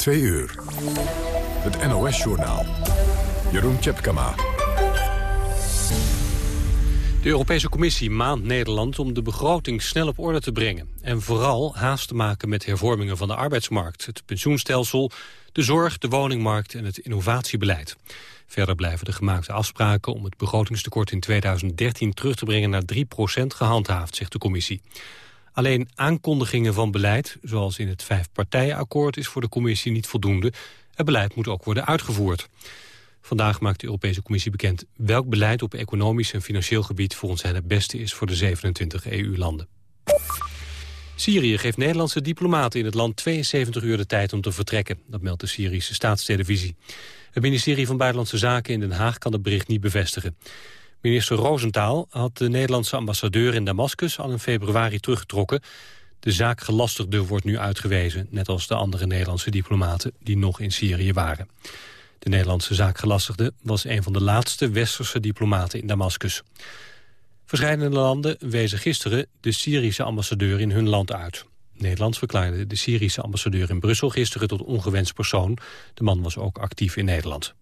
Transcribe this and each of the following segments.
Twee uur. Het NOS-journaal. Jeroen Tjepkama. De Europese Commissie maand Nederland om de begroting snel op orde te brengen. En vooral haast te maken met hervormingen van de arbeidsmarkt, het pensioenstelsel, de zorg, de woningmarkt en het innovatiebeleid. Verder blijven de gemaakte afspraken om het begrotingstekort in 2013 terug te brengen naar 3% gehandhaafd, zegt de Commissie. Alleen aankondigingen van beleid, zoals in het vijfpartijenakkoord, is voor de Commissie niet voldoende. Het beleid moet ook worden uitgevoerd. Vandaag maakt de Europese Commissie bekend welk beleid op economisch en financieel gebied volgens hen het beste is voor de 27 EU-landen. Syrië geeft Nederlandse diplomaten in het land 72 uur de tijd om te vertrekken. Dat meldt de Syrische staatstelevisie. Het ministerie van Buitenlandse Zaken in Den Haag kan het bericht niet bevestigen. Minister Roosentaal had de Nederlandse ambassadeur in Damascus al in februari teruggetrokken. De zaakgelastigde wordt nu uitgewezen, net als de andere Nederlandse diplomaten die nog in Syrië waren. De Nederlandse zaakgelastigde was een van de laatste westerse diplomaten in Damascus. Verschillende landen wezen gisteren de Syrische ambassadeur in hun land uit. Nederland verklaarde de Syrische ambassadeur in Brussel gisteren tot ongewenst persoon. De man was ook actief in Nederland.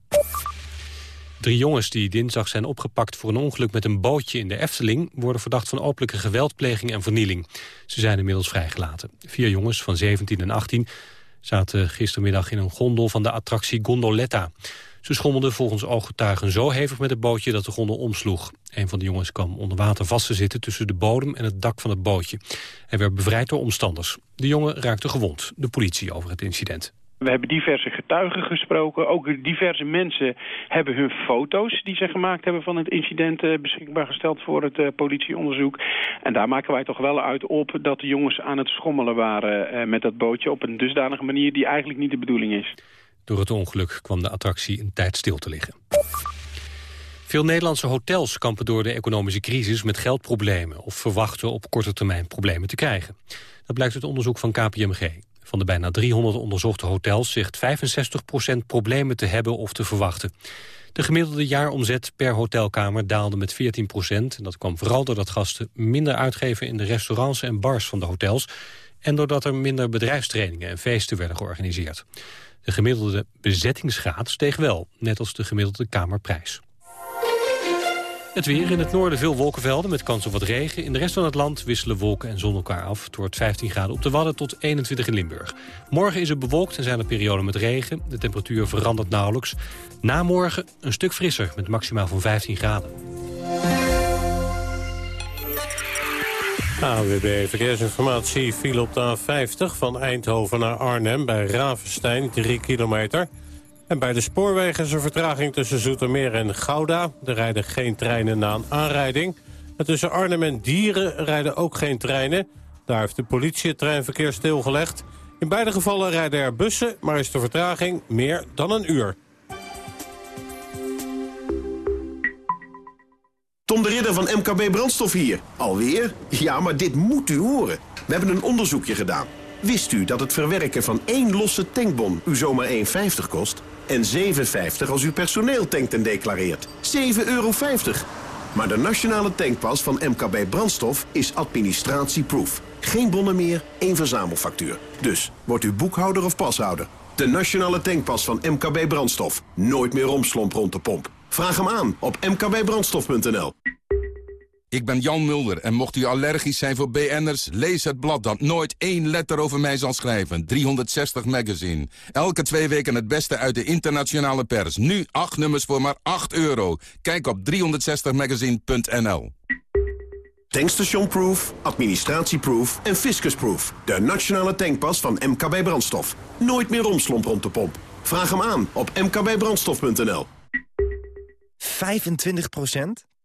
Drie jongens die dinsdag zijn opgepakt voor een ongeluk met een bootje in de Efteling... worden verdacht van openlijke geweldpleging en vernieling. Ze zijn inmiddels vrijgelaten. Vier jongens van 17 en 18 zaten gistermiddag in een gondel van de attractie Gondoletta. Ze schommelden volgens ooggetuigen zo hevig met het bootje dat de gondel omsloeg. Een van de jongens kwam onder water vast te zitten tussen de bodem en het dak van het bootje. Hij werd bevrijd door omstanders. De jongen raakte gewond. De politie over het incident. We hebben diverse getuigen gesproken. Ook diverse mensen hebben hun foto's die ze gemaakt hebben van het incident eh, beschikbaar gesteld voor het uh, politieonderzoek. En daar maken wij toch wel uit op dat de jongens aan het schommelen waren uh, met dat bootje op een dusdanige manier die eigenlijk niet de bedoeling is. Door het ongeluk kwam de attractie een tijd stil te liggen. Veel Nederlandse hotels kampen door de economische crisis met geldproblemen... of verwachten op korte termijn problemen te krijgen. Dat blijkt uit onderzoek van KPMG. Van de bijna 300 onderzochte hotels zegt 65% problemen te hebben of te verwachten. De gemiddelde jaaromzet per hotelkamer daalde met 14 procent. En dat kwam vooral doordat gasten minder uitgeven in de restaurants en bars van de hotels... en doordat er minder bedrijfstrainingen en feesten werden georganiseerd. De gemiddelde bezettingsgraad steeg wel, net als de gemiddelde kamerprijs. Het weer in het noorden veel wolkenvelden met kans op wat regen. In de rest van het land wisselen wolken en zon elkaar af. Het wordt 15 graden op de Wadden tot 21 in Limburg. Morgen is het bewolkt en zijn er perioden met regen. De temperatuur verandert nauwelijks. Na morgen een stuk frisser met maximaal van 15 graden. AWB Verkeersinformatie viel op de A50 van Eindhoven naar Arnhem... bij Ravenstein, 3 kilometer... En bij de spoorwegen is er vertraging tussen Zoetermeer en Gouda. Er rijden geen treinen na een aanrijding. En tussen Arnhem en Dieren rijden ook geen treinen. Daar heeft de politie het treinverkeer stilgelegd. In beide gevallen rijden er bussen, maar is de vertraging meer dan een uur. Tom de Ridder van MKB Brandstof hier. Alweer? Ja, maar dit moet u horen. We hebben een onderzoekje gedaan. Wist u dat het verwerken van één losse tankbon u zomaar 1,50 kost? En 7,50 als u personeel tankt en declareert. 7,50 euro. Maar de nationale tankpas van MKB Brandstof is administratieproof. Geen bonnen meer, één verzamelfactuur. Dus, wordt u boekhouder of pashouder? De nationale tankpas van MKB Brandstof. Nooit meer romslomp rond de pomp. Vraag hem aan op mkbbrandstof.nl. Ik ben Jan Mulder en mocht u allergisch zijn voor BN'ers... lees het blad dat nooit één letter over mij zal schrijven. 360 Magazine. Elke twee weken het beste uit de internationale pers. Nu acht nummers voor maar 8 euro. Kijk op 360magazine.nl Tankstation-proof, administratieproof en fiscusproof. De nationale tankpas van MKB Brandstof. Nooit meer romslomp rond de pomp. Vraag hem aan op mkbbrandstof.nl 25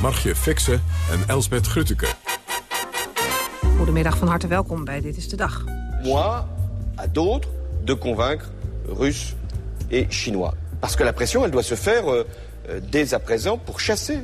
Margje Fixen en Elsbeth Grutteke. Goedemiddag, van harte welkom bij Dit is de Dag. Moi, à d'autres, de convaincre Russes et chinois. Parce que la pression, elle doit se faire euh, euh, dès à présent pour chasser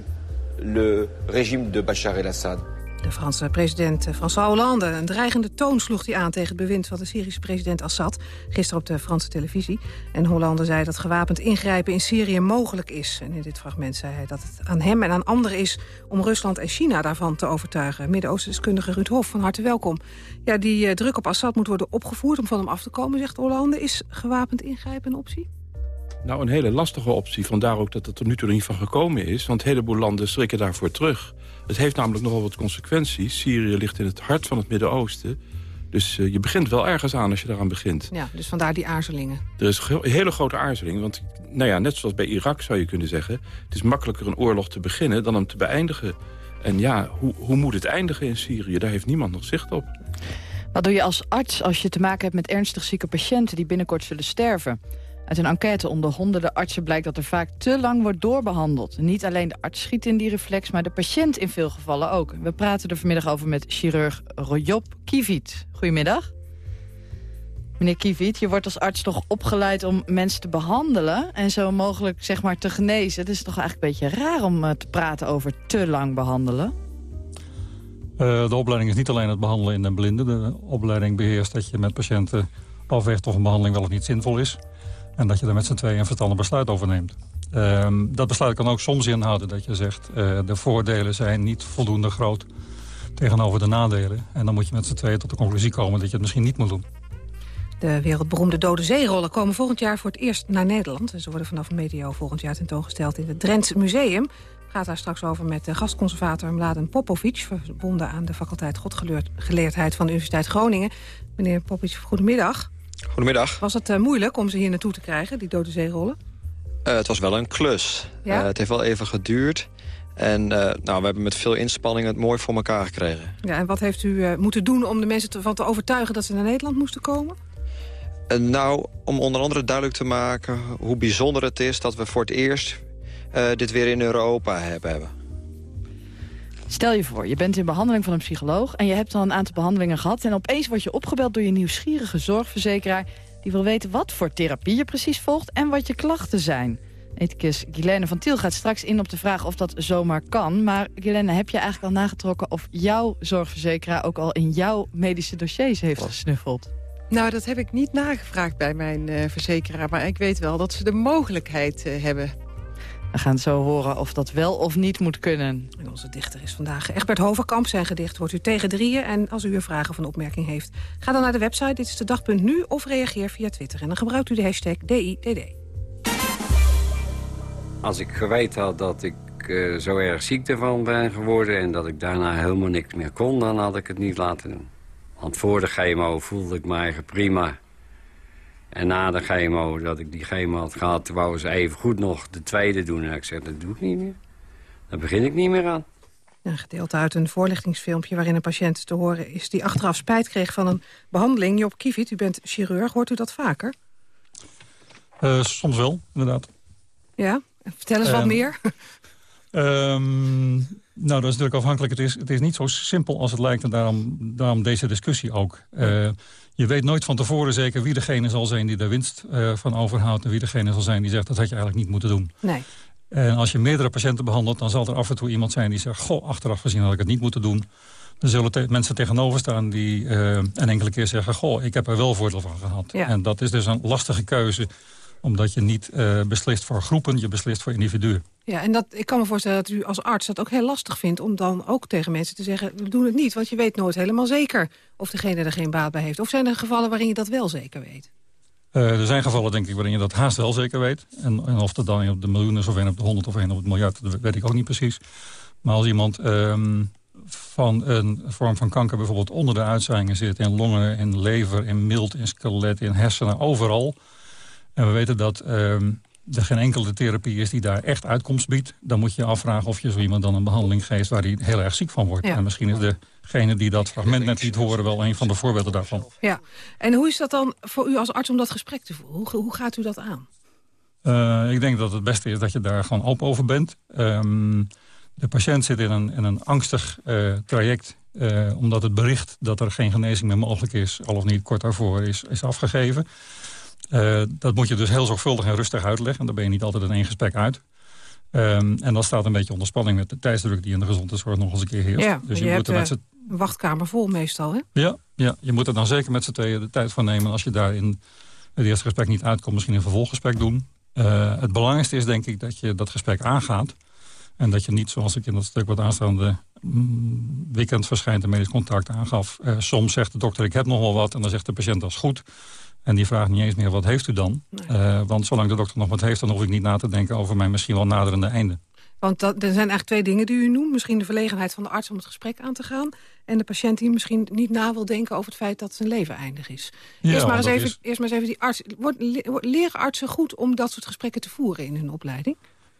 le régime de Bachar el-Assad. De Franse president François Hollande. Een dreigende toon sloeg hij aan tegen het bewind van de Syrische president Assad. Gisteren op de Franse televisie. En Hollande zei dat gewapend ingrijpen in Syrië mogelijk is. En in dit fragment zei hij dat het aan hem en aan anderen is... om Rusland en China daarvan te overtuigen. Midden-Oosten-deskundige Ruud Hof, van harte welkom. Ja, die uh, druk op Assad moet worden opgevoerd om van hem af te komen, zegt Hollande. Is gewapend ingrijpen een optie? Nou, een hele lastige optie. Vandaar ook dat het er nu toe niet van gekomen is. Want een heleboel landen schrikken daarvoor terug. Het heeft namelijk nogal wat consequenties. Syrië ligt in het hart van het Midden-Oosten. Dus uh, je begint wel ergens aan als je daaraan begint. Ja, dus vandaar die aarzelingen. Er is een hele grote aarzeling. Want nou ja, net zoals bij Irak zou je kunnen zeggen... het is makkelijker een oorlog te beginnen dan hem te beëindigen. En ja, hoe, hoe moet het eindigen in Syrië? Daar heeft niemand nog zicht op. Wat doe je als arts als je te maken hebt met ernstig zieke patiënten... die binnenkort zullen sterven? Uit een enquête onder honderden artsen blijkt dat er vaak te lang wordt doorbehandeld. Niet alleen de arts schiet in die reflex, maar de patiënt in veel gevallen ook. We praten er vanmiddag over met chirurg Rojob Kiviet. Goedemiddag. Meneer Kiviet, je wordt als arts toch opgeleid om mensen te behandelen... en zo mogelijk zeg maar, te genezen. Het is toch eigenlijk een beetje raar om uh, te praten over te lang behandelen? Uh, de opleiding is niet alleen het behandelen in de blinde. De opleiding beheerst dat je met patiënten afweegt of een behandeling wel of niet zinvol is. En dat je er met z'n tweeën een verstandig besluit over neemt. Um, dat besluit kan ook soms inhouden dat je zegt... Uh, de voordelen zijn niet voldoende groot tegenover de nadelen. En dan moet je met z'n tweeën tot de conclusie komen dat je het misschien niet moet doen. De wereldberoemde dode zeerollen komen volgend jaar voor het eerst naar Nederland. Ze worden vanaf medio volgend jaar tentoongesteld in het Drents Museum. Gaat daar straks over met de gastconservator Mladen Popovic... verbonden aan de faculteit Godgeleerdheid van de Universiteit Groningen. Meneer Popovic, goedemiddag. Goedemiddag. Was het uh, moeilijk om ze hier naartoe te krijgen, die dode zeerollen? Uh, het was wel een klus. Ja? Uh, het heeft wel even geduurd. En nou, we hebben met veel inspanning het mooi voor elkaar gekregen. Ja, en wat heeft u moeten doen om de mensen ervan te overtuigen dat ze naar Nederland moesten komen? nou, om onder andere duidelijk te maken hoe bijzonder het is... dat we voor het eerst dit weer in Europa hebben. Stel je voor, je bent in behandeling van een psycholoog... en je hebt al een aantal behandelingen gehad... en opeens word je opgebeld door je nieuwsgierige zorgverzekeraar... die wil weten wat voor therapie je precies volgt en wat je klachten zijn. Ethicus Guilaine van Tiel gaat straks in op de vraag of dat zomaar kan. Maar Guilaine, heb je eigenlijk al nagetrokken of jouw zorgverzekeraar... ook al in jouw medische dossiers heeft gesnuffeld? Nou, dat heb ik niet nagevraagd bij mijn uh, verzekeraar. Maar ik weet wel dat ze de mogelijkheid uh, hebben. We gaan zo horen of dat wel of niet moet kunnen. En onze dichter is vandaag Egbert Hoverkamp. Zijn gedicht wordt u tegen drieën. En als u weer vragen of een opmerking heeft, ga dan naar de website. Dit is de dag.nu of reageer via Twitter. En dan gebruikt u de hashtag DIDD. Als ik geweten had dat ik uh, zo erg ziek ervan ben geworden... en dat ik daarna helemaal niks meer kon, dan had ik het niet laten doen. Want voor de chemo voelde ik me eigen prima. En na de chemo, dat ik die chemo had gehad... wou ze even goed nog de tweede doen. En ik zei, dat doe ik niet meer. Daar begin ik niet meer aan. Een gedeelte uit een voorlichtingsfilmpje waarin een patiënt te horen is... die achteraf spijt kreeg van een behandeling. Job Kievit, u bent chirurg. Hoort u dat vaker? Uh, soms wel, inderdaad. Ja? Vertel eens um, wat meer. Um, nou, dat is natuurlijk afhankelijk. Het is, het is niet zo simpel als het lijkt en daarom, daarom deze discussie ook. Uh, je weet nooit van tevoren zeker wie degene zal zijn die de winst uh, van overhoudt... en wie degene zal zijn die zegt dat had je eigenlijk niet moeten doen. Nee. En als je meerdere patiënten behandelt, dan zal er af en toe iemand zijn die zegt... goh, achteraf gezien had ik het niet moeten doen. Er zullen te mensen tegenover staan die uh, een enkele keer zeggen... goh, ik heb er wel voordeel van gehad. Ja. En dat is dus een lastige keuze omdat je niet uh, beslist voor groepen, je beslist voor individuen. Ja, en dat, ik kan me voorstellen dat u als arts dat ook heel lastig vindt... om dan ook tegen mensen te zeggen, we doen het niet. Want je weet nooit helemaal zeker of degene er geen baat bij heeft. Of zijn er gevallen waarin je dat wel zeker weet? Uh, er zijn gevallen, denk ik, waarin je dat haast wel zeker weet. En, en of dat dan op de miljoen is, of een op de honderd, of een op het miljard... dat weet ik ook niet precies. Maar als iemand um, van een vorm van kanker bijvoorbeeld onder de uitzaaiingen zit... in longen, in lever, in mild, in skelet, in hersenen, overal... En we weten dat um, er geen enkele therapie is die daar echt uitkomst biedt. Dan moet je je afvragen of je zo iemand dan een behandeling geeft... waar hij heel erg ziek van wordt. Ja. En misschien is degene die dat fragment net liet horen... wel een van de voorbeelden daarvan. Ja. En hoe is dat dan voor u als arts om dat gesprek te voeren? Hoe, hoe gaat u dat aan? Uh, ik denk dat het beste is dat je daar gewoon open over bent. Um, de patiënt zit in een, in een angstig uh, traject... Uh, omdat het bericht dat er geen genezing meer mogelijk is... al of niet kort daarvoor is, is afgegeven... dat moet je dus heel zorgvuldig en rustig uitleggen. En daar ben je niet altijd in één gesprek uit. Um, en dat staat een beetje onder spanning met de tijdsdruk die in de gezondheidszorg nog eens een keer heerst. Ja, dus je, je moet er met een wachtkamer vol meestal, hè? Ja, ja, je moet er dan zeker met z'n tweeën de tijd voor nemen. Als je daar in het eerste gesprek niet uitkomt, misschien een vervolggesprek doen. Uh, het belangrijkste is denk ik dat je dat gesprek aangaat. En dat je niet, zoals ik in dat stuk wat aanstaande mm, weekend verschijnt... een medisch contact aangaf. Uh, soms zegt de dokter, ik heb nog wel wat. En dan zegt de patiënt, dat is goed. En die vraagt niet eens meer, wat heeft u dan? Uh, want zolang de dokter nog wat heeft... dan hoef ik niet na te denken over mijn misschien wel naderende einde. Want dat, er zijn eigenlijk twee dingen die u noemt. Misschien de verlegenheid van de arts om het gesprek aan te gaan... en de patiënt die misschien niet na wil denken over het feit dat zijn leven eindig is. Ja, eerst, maar eens even, is... eerst maar eens even die arts. Wordt, leren artsen goed om dat soort gesprekken te voeren in hun opleiding?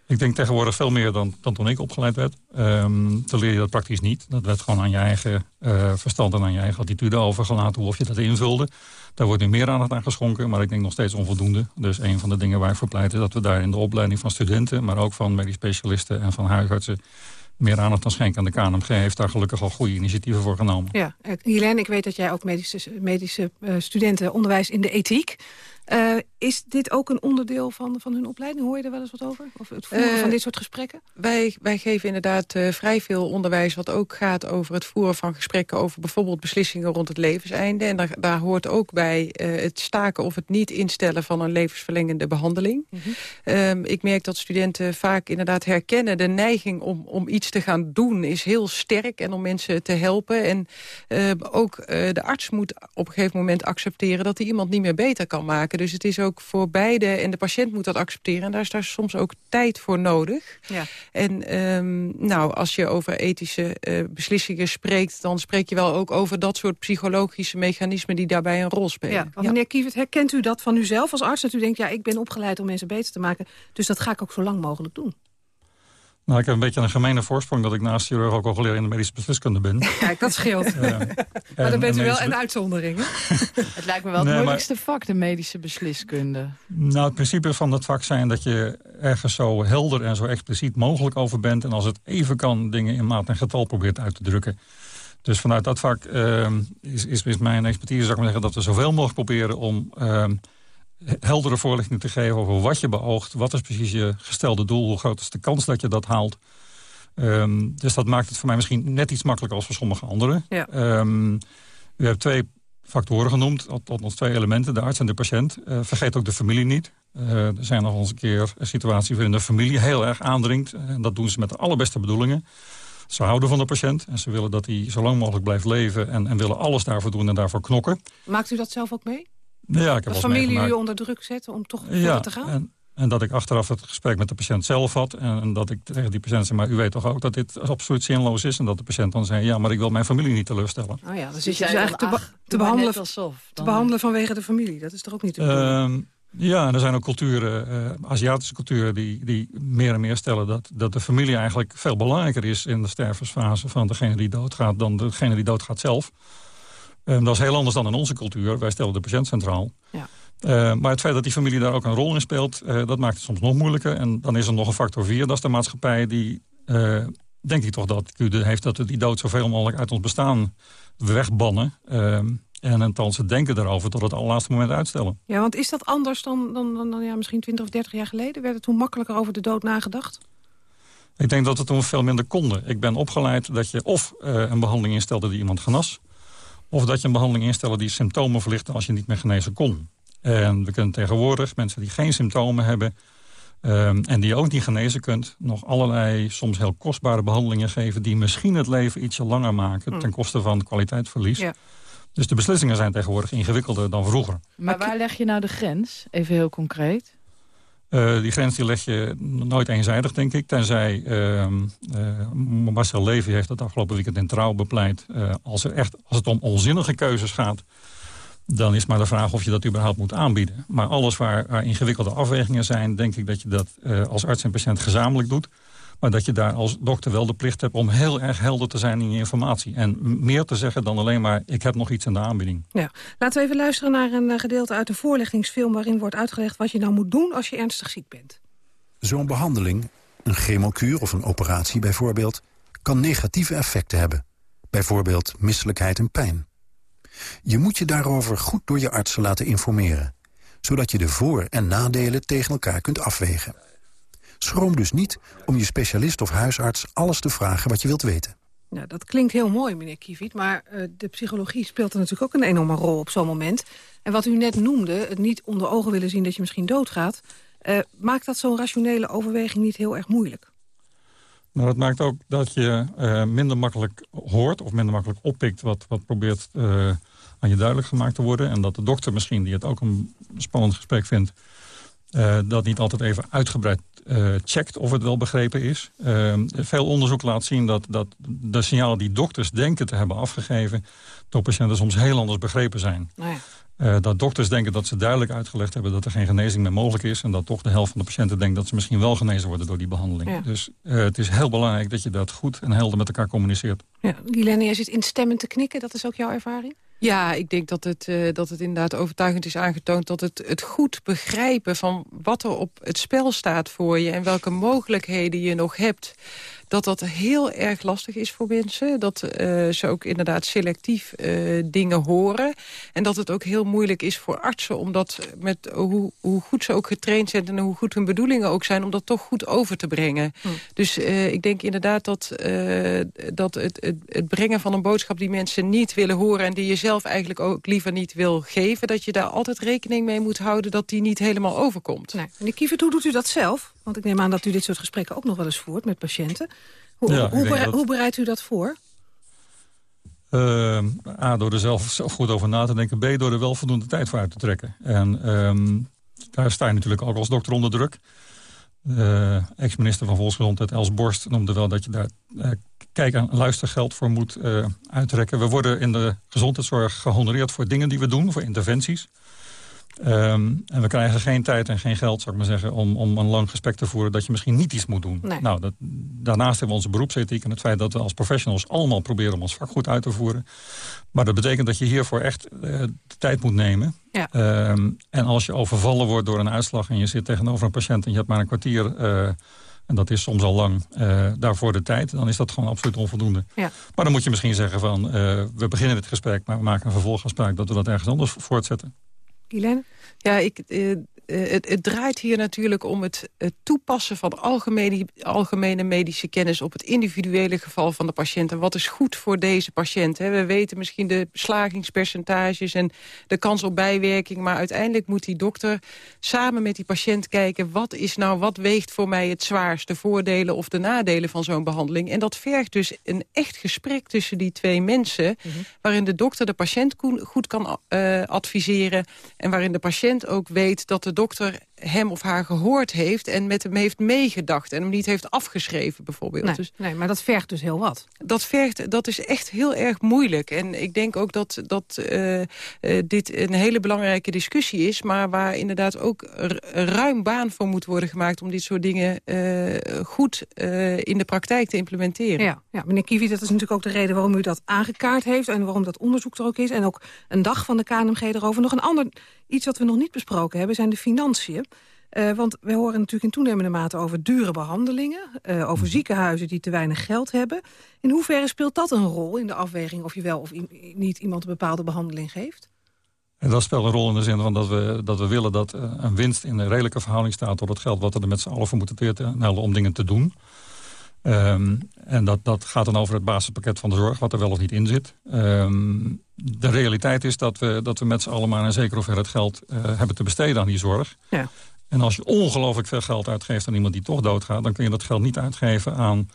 Ik denk tegenwoordig veel meer dan, dan toen ik opgeleid werd. Um, te leer je dat praktisch niet. Dat werd gewoon aan je eigen uh, verstand en aan je eigen attitude overgelaten... hoe of je dat invulde. Daar wordt nu meer aandacht aan geschonken, maar ik denk nog steeds onvoldoende. Dus een van de dingen waar ik voor pleit is dat we daar in de opleiding van studenten... maar ook van medisch specialisten en van huisartsen meer aandacht dan schenken aan de KNMG... heeft daar gelukkig al goede initiatieven voor genomen. Ja, Helene, ik weet dat jij ook medische, medische uh, studenten onderwijst in de ethiek. Uh, is dit ook een onderdeel van, van hun opleiding? Hoor je er wel eens wat over? Of het voeren uh, van dit soort gesprekken? Wij, wij geven inderdaad uh, vrij veel onderwijs... wat ook gaat over het voeren van gesprekken... over bijvoorbeeld beslissingen rond het levenseinde. En daar, daar hoort ook bij het staken of het niet instellen... van een levensverlengende behandeling. Mm -hmm. ik merk dat studenten vaak inderdaad herkennen... de neiging om, om iets te gaan doen is heel sterk... en om mensen te helpen. En ook de arts moet op een gegeven moment accepteren... dat hij iemand niet meer beter kan maken dus het is ook voor beide, en de patiënt moet dat accepteren... en daar is daar soms ook tijd voor nodig. Ja. En um, nou, als je over ethische uh, beslissingen spreekt... dan spreek je wel ook over dat soort psychologische mechanismen... die daarbij een rol spelen. Ja, want meneer Kievert, herkent u dat van uzelf als arts? Dat u denkt, ja, ik ben opgeleid om mensen beter te maken... dus dat ga ik ook zo lang mogelijk doen. Nou, ik heb een beetje een gemene voorsprong dat ik naast chirurg ook al geleerd in de medische beslisskunde ben. Kijk, dat scheelt. Ja. maar dan bent u wel een uitzondering, hè? Het lijkt me wel het nee, moeilijkste vak, de medische beslisskunde. Nou, het principe van dat vak zijn dat je ergens zo helder en zo expliciet mogelijk over bent. En als het even kan, dingen in maat en getal probeert uit te drukken. Dus vanuit dat vak uh, is, is, is mijn expertise, zou ik maar zeggen, dat we zoveel mogelijk proberen om... Uh, heldere voorlichting te geven over wat je beoogt. Wat is precies je gestelde doel? Hoe groot is de kans dat je dat haalt? Um, dus dat maakt het voor mij misschien net iets makkelijker als voor sommige anderen. Ja. Um, u hebt twee factoren genoemd, althans twee elementen, de arts en de patiënt. Uh, vergeet ook de familie niet. Uh, er zijn nog eens een keer situaties waarin de familie heel erg aandringt. En dat doen ze met de allerbeste bedoelingen. Ze houden van de patiënt en ze willen dat hij zo lang mogelijk blijft leven... en, en willen alles daarvoor doen en daarvoor knokken. Maakt u dat zelf ook mee? Ja, ik heb dat familie u onder druk zetten om toch verder te gaan? En, en dat ik achteraf het gesprek met de patiënt zelf had. En, en dat ik tegen die patiënt zei, maar u weet toch ook dat dit absoluut zinloos is. En dat de patiënt dan zei, ja, maar ik wil mijn familie niet teleurstellen. Oh ja, dus is je eigenlijk te, te, behandelen, alsof, te behandelen vanwege de familie. Dat is toch ook niet te uh, Ja, en er zijn ook culturen, uh, Aziatische culturen, die, die meer en meer stellen dat, dat de familie eigenlijk veel belangrijker is in de stervensfase van degene die doodgaat dan degene die doodgaat zelf. Um, dat is heel anders dan in onze cultuur. Wij stellen de patiënt centraal. Ja. Uh, maar het feit dat die familie daar ook een rol in speelt... Uh, dat maakt het soms nog moeilijker. En dan is er nog een factor 4. Dat is de maatschappij die, uh, denk ik toch dat heeft... dat we die dood zoveel mogelijk uit ons bestaan wegbannen. Ehm, en althans het denken daarover tot het allerlaatste moment uitstellen. Ja, want is dat anders dan, dan, dan, dan ja, misschien 20 of 30 jaar geleden? Werd het toen makkelijker over de dood nagedacht? Ik denk dat het toen veel minder konden. Ik ben opgeleid dat je of een behandeling instelde die iemand genas... Of dat je een behandeling instellen die symptomen verlicht als je niet meer genezen kon. En we kunnen tegenwoordig mensen die geen symptomen hebben... Um, en die je ook niet genezen kunt... nog allerlei soms heel kostbare behandelingen geven... die misschien het leven ietsje langer maken... Hmm. ten koste van kwaliteitsverlies. Ja. Dus de beslissingen zijn tegenwoordig ingewikkelder dan vroeger. Maar waar leg je nou de grens? Even heel concreet. Uh, die grens die leg je nooit eenzijdig, denk ik. Tenzij uh, uh, Marcel Levy heeft dat afgelopen weekend in Trouw bepleit. Eh, als, er echt, als het om onzinnige keuzes gaat... dan is maar de vraag of je dat überhaupt moet aanbieden. Maar alles waar, waar ingewikkelde afwegingen zijn... denk ik dat je dat als arts en patiënt gezamenlijk doet. Maar dat je daar als dokter wel de plicht hebt om heel erg helder te zijn in je informatie. En meer te zeggen dan alleen maar, ik heb nog iets in de aanbieding. Ja. Laten we even luisteren naar een eh, gedeelte uit een voorlichtingsfilm... waarin wordt uitgelegd wat je nou moet doen als je ernstig ziek bent. Zo'n behandeling, een chemokuur of een operatie bijvoorbeeld... kan negatieve effecten hebben. Bijvoorbeeld misselijkheid en pijn. Je moet je daarover goed door je artsen laten informeren zodat je de voor- en nadelen tegen elkaar kunt afwegen. Schroom dus niet om je specialist of huisarts alles te vragen wat je wilt weten. Nou, dat klinkt heel mooi, meneer Kiviet, maar uh, de psychologie speelt er natuurlijk ook een enorme rol op zo'n moment. En wat u net noemde, het niet onder ogen willen zien dat je misschien doodgaat... Uh, maakt dat zo'n rationele overweging niet heel erg moeilijk? Nou, dat maakt ook dat je uh, minder makkelijk hoort of minder makkelijk oppikt... wat, wat probeert aan je duidelijk gemaakt te worden. En dat de dokter misschien, die het ook een spannend gesprek vindt... dat niet altijd even uitgebreid uh, checkt of het wel begrepen is. Uh, veel onderzoek laat zien dat, dat de signalen die dokters denken te hebben afgegeven... door patiënten soms heel anders begrepen zijn. Nou ja. Uh, dat dokters denken dat ze duidelijk uitgelegd hebben... dat er geen genezing meer mogelijk is... en dat toch de helft van de patiënten denkt dat ze misschien wel genezen worden door die behandeling. Ja. Dus het is heel belangrijk dat je dat goed en helder met elkaar communiceert. Ja, Guilaine, jij zit instemmend te knikken. Dat is ook jouw ervaring? Ja, ik denk dat het, uh, dat het inderdaad overtuigend is aangetoond... dat het, het goed begrijpen van wat er op het spel staat voor je... en welke mogelijkheden je nog hebt dat dat heel erg lastig is voor mensen. Dat uh, ze ook inderdaad selectief uh, dingen horen. En dat het ook heel moeilijk is voor artsen... omdat met hoe, hoe goed ze ook getraind zijn... en hoe goed hun bedoelingen ook zijn... om dat toch goed over te brengen. Hm. Dus uh, ik denk inderdaad dat, dat het, het, het, brengen van een boodschap... die mensen niet willen horen... en die je zelf eigenlijk ook liever niet wil geven... dat je daar altijd rekening mee moet houden... dat die niet helemaal overkomt. Nee. Meneer Kievert, hoe doet u dat zelf? Want ik neem aan dat u dit soort gesprekken ook nog wel eens voert met patiënten. Hoe, Ja, hoe, denk berei- dat- hoe bereidt u dat voor? Uh, A, door er zelf zelf goed over na te denken. B, door er wel voldoende tijd voor uit te trekken. En ehm, daar sta je natuurlijk ook als dokter onder druk. De ex-minister van Volksgezondheid, Els Borst, noemde wel dat je daar eh, kijk- en luistergeld voor moet eh, uittrekken. We worden in de gezondheidszorg gehonoreerd voor dingen die we doen, voor interventies. Ehm, en we krijgen geen tijd en geen geld, zou ik maar zeggen, om, om een lang gesprek te voeren dat je misschien niet iets moet doen. Nee. Nou, dat, daarnaast hebben we onze beroepsethiek en het feit dat we als professionals allemaal proberen om ons vak goed uit te voeren. Maar dat betekent dat je hiervoor echt eh, de tijd moet nemen. Ja. Ehm, en als je overvallen wordt door een uitslag en je zit tegenover een patiënt en je hebt maar een kwartier, eh, en dat is soms al lang, eh, daarvoor de tijd, dan is dat gewoon absoluut onvoldoende. Ja. Maar dan moet je misschien zeggen van, we beginnen dit gesprek, maar we maken een vervolgafspraak dat we dat ergens anders voortzetten. Ja, ik, eh, het, het draait hier natuurlijk om het, het toepassen van algemene, algemene medische kennis... op het individuele geval van de patiënt. En wat is goed voor deze patiënt? Hè? We weten misschien de slagingspercentages en de kans op bijwerking... maar uiteindelijk moet die dokter samen met die patiënt kijken... wat is nou, wat weegt voor mij het zwaarst? De voordelen of de nadelen van zo'n behandeling? En dat vergt dus een echt gesprek tussen die twee mensen... waarin de dokter de patiënt goed kan eh, adviseren... en waarin de patiënt ook weet dat de dokter hem of haar gehoord heeft... en met hem heeft meegedacht en hem niet heeft afgeschreven bijvoorbeeld. Nee, Dus nee, maar dat vergt dus heel wat. dat, vergt, dat is echt heel erg moeilijk. En ik denk ook dat, dat eh, eh, dit een hele belangrijke discussie is... maar waar inderdaad ook ruim baan voor moet worden gemaakt... om dit soort dingen eh, goed in de praktijk te implementeren. Ja, ja, meneer Kivi, dat is natuurlijk ook de reden waarom u dat aangekaart heeft... en waarom dat onderzoek er ook is. En ook een dag van de KNMG erover. Nog een ander iets wat we nog niet besproken hebben, zijn de financiën. Eh, want we horen natuurlijk in toenemende mate over dure behandelingen... eh, over ziekenhuizen die te weinig geld hebben. In hoeverre speelt dat een rol in de afweging... of je wel of niet iemand een bepaalde behandeling geeft? En dat speelt een rol in de zin van dat we, dat we willen dat eh, een winst in een redelijke verhouding staat tot het geld wat we er met z'n allen voor moeten tegenhouden om dingen te doen. Ehm, en dat, dat gaat dan over het basispakket van de zorg, wat er wel of niet in zit. Ehm, de realiteit is dat we, dat we met z'n allen maar een zekere hoeveelheid geld hebben te besteden aan die zorg. Ja. En als je ongelooflijk veel geld uitgeeft aan iemand die toch doodgaat... dan kun je dat geld niet uitgeven aan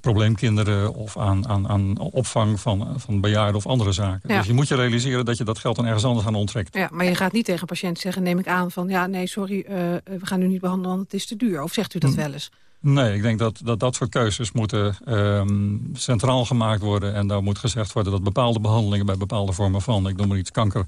probleemkinderen... of aan, aan, aan opvang van, van bejaarden of andere zaken. Ja. Dus je moet je realiseren dat je dat geld dan ergens anders aan onttrekt. Ja, maar je gaat niet tegen een patiënt zeggen, neem ik aan... van ja, nee, sorry, eh, we gaan u niet behandelen, want het is te duur. Of zegt u dat wel eens? Nee, ik denk dat dat, dat soort keuzes moeten ehm, centraal gemaakt worden. En daar moet gezegd worden dat bepaalde behandelingen... bij bepaalde vormen van, ik noem maar iets, kanker...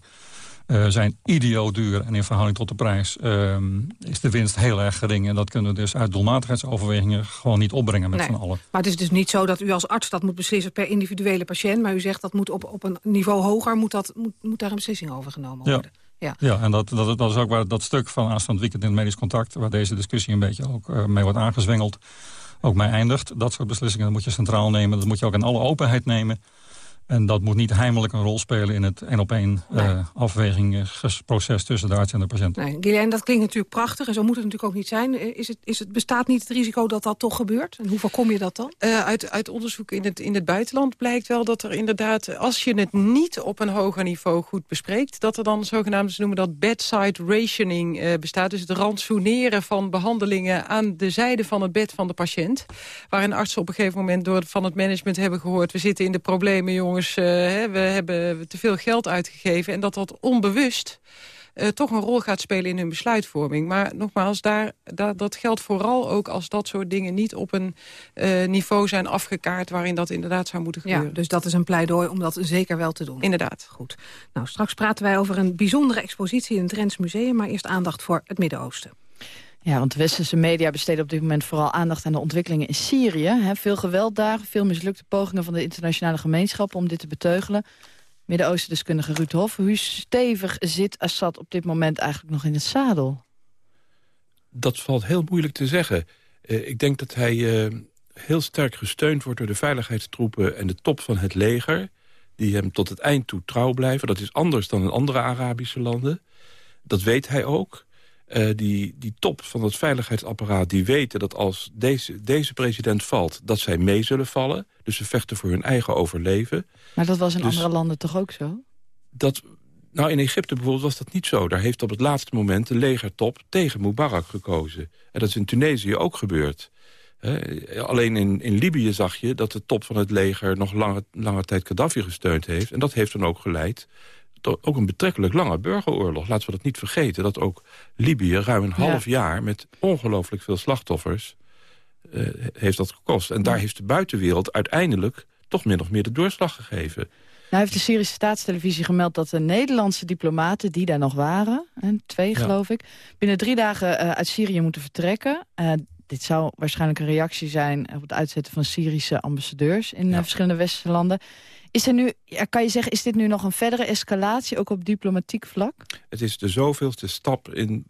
eh, zijn idioot duur. En in verhouding tot de prijs ehm, is de winst heel erg gering. En dat kunnen we dus uit doelmatigheidsoverwegingen... gewoon niet opbrengen met Nee. z'n allen. Maar het is dus niet zo dat u als arts dat moet beslissen per individuele patiënt. Maar u zegt dat moet op, op een niveau hoger, moet, dat, moet, moet daar een beslissing over genomen worden. Ja. Ja, en dat, dat, dat is ook waar dat stuk van aanstaand weekend in het medisch contact... waar deze discussie een beetje ook eh, mee wordt aangezwengeld... ook mee eindigt. Dat soort beslissingen dat moet je centraal nemen. Dat moet je ook in alle openheid nemen. En dat moet niet heimelijk een rol spelen in het één-op-één nee. afwegingsproces tussen de arts en de patiënt. Nee, Guilaine, dat klinkt natuurlijk prachtig en zo moet het natuurlijk ook niet zijn. Is het, is het, bestaat niet het risico dat dat toch gebeurt? En hoe voorkom je dat dan? Uh, uit, uit onderzoek in het, in het buitenland blijkt wel dat er inderdaad... als je het niet op een hoger niveau goed bespreekt... dat er dan zogenaamd, ze noemen dat bedside rationing uh, bestaat. Dus het rantsoeneren van behandelingen aan de zijde van het bed van de patiënt. Waarin artsen op een gegeven moment door van het management hebben gehoord... we zitten in de problemen, jongens, uh, hè, we hebben te veel geld uitgegeven. En dat dat onbewust uh, toch een rol gaat spelen in hun besluitvorming. Maar nogmaals, daar, daar, dat geldt vooral ook als dat soort dingen niet op een uh, niveau zijn afgekaart... waarin dat inderdaad zou moeten gebeuren. Ja, dus dat is een pleidooi om dat zeker wel te doen. Inderdaad. Goed. Nou, straks praten wij over een bijzondere expositie in het Drents Museum... maar eerst aandacht voor het Midden-Oosten. Ja, want de westerse media besteden op dit moment vooral aandacht aan de ontwikkelingen in Syrië. He, veel gewelddagen, veel mislukte pogingen van de internationale gemeenschap om dit te beteugelen. Midden-Oosten-deskundige Ruud Hof. Hoe stevig zit Assad op dit moment eigenlijk nog in het zadel? Dat valt heel moeilijk te zeggen. Uh, ik denk dat hij uh, heel sterk gesteund wordt door de veiligheidstroepen... en de top van het leger, die hem tot het eind toe trouw blijven. Dat is anders dan in andere Arabische landen. Dat weet hij ook. Uh, die, die top van het veiligheidsapparaat die weten dat als deze, deze president valt... dat zij mee zullen vallen. Dus ze vechten voor hun eigen overleven. Maar dat was in dus, andere landen toch ook zo? Dat, nou, in Egypte bijvoorbeeld was dat niet zo. Daar heeft op het laatste moment de legertop tegen Mubarak gekozen. En dat is in Tunesië ook gebeurd. He, alleen in, in Libië zag je dat de top van het leger... nog lange, lange tijd Gaddafi gesteund heeft. En dat heeft dan ook geleid ook een betrekkelijk lange burgeroorlog. Laten we dat niet vergeten. Dat ook Libië ruim een half ja. jaar met ongelooflijk veel slachtoffers uh, heeft dat gekost. En daar heeft de buitenwereld uiteindelijk toch min of meer de doorslag gegeven. Nou heeft de Syrische staatstelevisie gemeld dat de Nederlandse diplomaten die daar nog waren... en twee ja. geloof ik, binnen drie dagen uh, uit Syrië moeten vertrekken. Uh, dit zou waarschijnlijk een reactie zijn op het uitzetten van Syrische ambassadeurs... in verschillende westerse landen. Is er nu, kan je zeggen, is dit nu nog een verdere escalatie, ook op diplomatiek vlak? Het is de zoveelste stap in,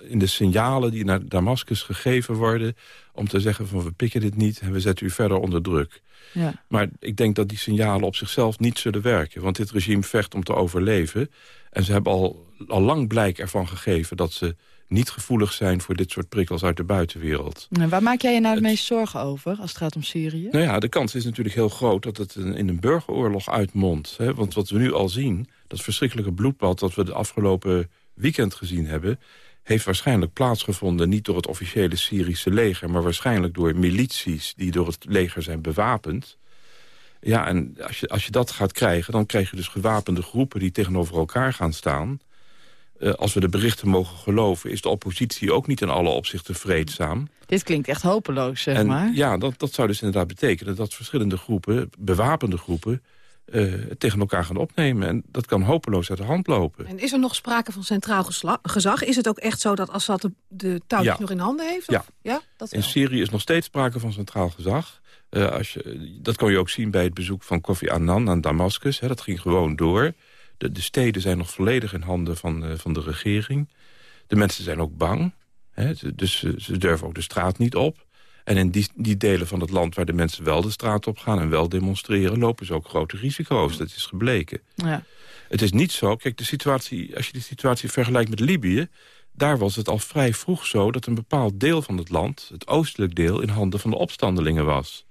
in de signalen die naar Damascus gegeven worden... om te zeggen van we pikken dit niet en we zetten u verder onder druk. Ja. Maar ik denk dat die signalen op zichzelf niet zullen werken. Want dit regime vecht om te overleven. En ze hebben al, al lang blijk ervan gegeven dat ze niet gevoelig zijn voor dit soort prikkels uit de buitenwereld. En waar maak jij je nou het, het meest zorgen over als het gaat om Syrië? Nou ja, de kans is natuurlijk heel groot dat het in een burgeroorlog uitmondt. Hè? Want wat we nu al zien, dat verschrikkelijke bloedbad dat we de afgelopen weekend gezien hebben heeft waarschijnlijk plaatsgevonden niet door het officiële Syrische leger... maar waarschijnlijk door milities die door het leger zijn bewapend. Ja, en als je, als je dat gaat krijgen, dan krijg je dus gewapende groepen... die tegenover elkaar gaan staan. Uh, als we de berichten mogen geloven... is de oppositie ook niet in alle opzichten vreedzaam. Dit klinkt echt hopeloos, zeg en, maar. Ja, dat, dat zou dus inderdaad betekenen... dat verschillende groepen, bewapende groepen... Uh, tegen elkaar gaan opnemen. En dat kan hopeloos uit de hand lopen. En is er nog sprake van centraal gezag? Is het ook echt zo dat Assad de, de touwtjes ja. nog in handen heeft? Of? Ja. ja dat in Syrië is nog steeds sprake van centraal gezag. Uh, als je, dat kon je ook zien bij het bezoek van Kofi Annan aan Damascus. Hè, dat ging gewoon door. De, de, steden zijn nog volledig in handen van, uh, van de regering. De mensen zijn ook bang. Hè, dus ze, ze durven ook de straat niet op. En in die, die delen van het land waar de mensen wel de straat op gaan... en wel demonstreren, lopen ze ook grote risico's. Dat is gebleken. Ja. Het is niet zo, kijk, de situatie, als je de situatie vergelijkt met Libië... daar was het al vrij vroeg zo dat een bepaald deel van het land... het oostelijk deel, in handen van de opstandelingen was.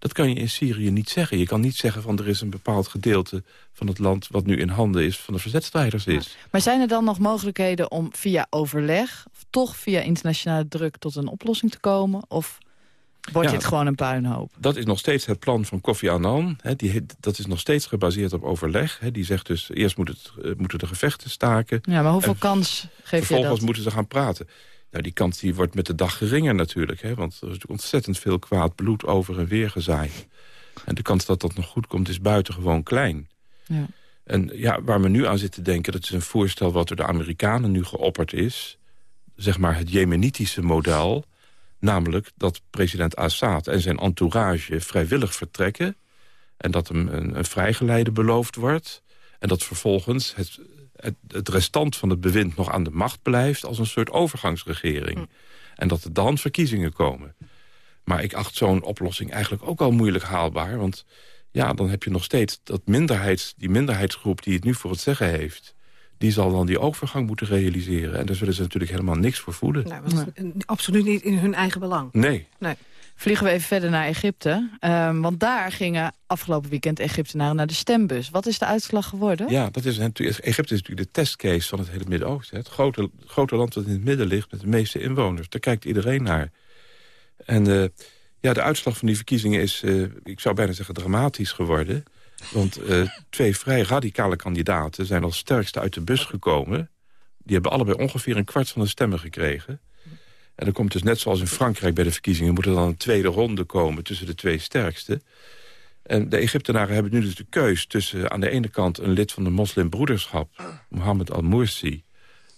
Dat kan je in Syrië niet zeggen. Je kan niet zeggen van er is een bepaald gedeelte van het land... wat nu in handen is van de verzetstrijders is. Ja. Maar zijn er dan nog mogelijkheden om via overleg... of toch via internationale druk tot een oplossing te komen? Of wordt ja, dit gewoon een puinhoop? Dat is nog steeds het plan van Kofi Annan. He, die, dat is nog steeds gebaseerd op overleg. He, die zegt dus, eerst moet het, uh, moeten de gevechten staken. Ja, maar hoeveel kans geef je dat? Vervolgens moeten ze gaan praten. Nou, die kans die wordt met de dag geringer natuurlijk. Hè, want er is ontzettend veel kwaad bloed over en weer gezaaid. En de kans dat dat nog goed komt is buitengewoon klein. Ja. En ja, waar we nu aan zitten denken... dat is een voorstel wat door de Amerikanen nu geopperd is. Zeg maar het jemenitische model. Namelijk dat president Assad en zijn entourage vrijwillig vertrekken... en dat hem een, een vrijgeleide beloofd wordt... en dat vervolgens het het, het, restant van het bewind nog aan de macht blijft... als een soort overgangsregering. Hm. En dat er dan verkiezingen komen. Maar ik acht zo'n oplossing eigenlijk ook al moeilijk haalbaar. Want ja, dan heb je nog steeds dat minderheids, die minderheidsgroep die het nu voor het zeggen heeft die zal dan die overgang moeten realiseren. En daar zullen ze natuurlijk helemaal niks voor voelen. Nee, absoluut niet in hun eigen belang. Nee. nee. Vliegen we even verder naar Egypte. Um, want daar gingen afgelopen weekend Egyptenaren naar de stembus. Wat is de uitslag geworden? Ja, dat is, Egypte is natuurlijk de testcase van het hele Midden-Oosten. Het grote, grote land dat in het midden ligt met de meeste inwoners. Daar kijkt iedereen naar. En uh, ja, de uitslag van die verkiezingen is, uh, ik zou bijna zeggen, dramatisch geworden. Want uh, twee vrij radicale kandidaten zijn als sterkste uit de bus gekomen. Die hebben allebei ongeveer een kwart van de stemmen gekregen. En dan komt dus net zoals in Frankrijk bij de verkiezingen... moet er dan een tweede ronde komen tussen de twee sterkste. En de Egyptenaren hebben nu dus de keus tussen... aan de ene kant een lid van de moslimbroederschap, Mohammed al-Mursi...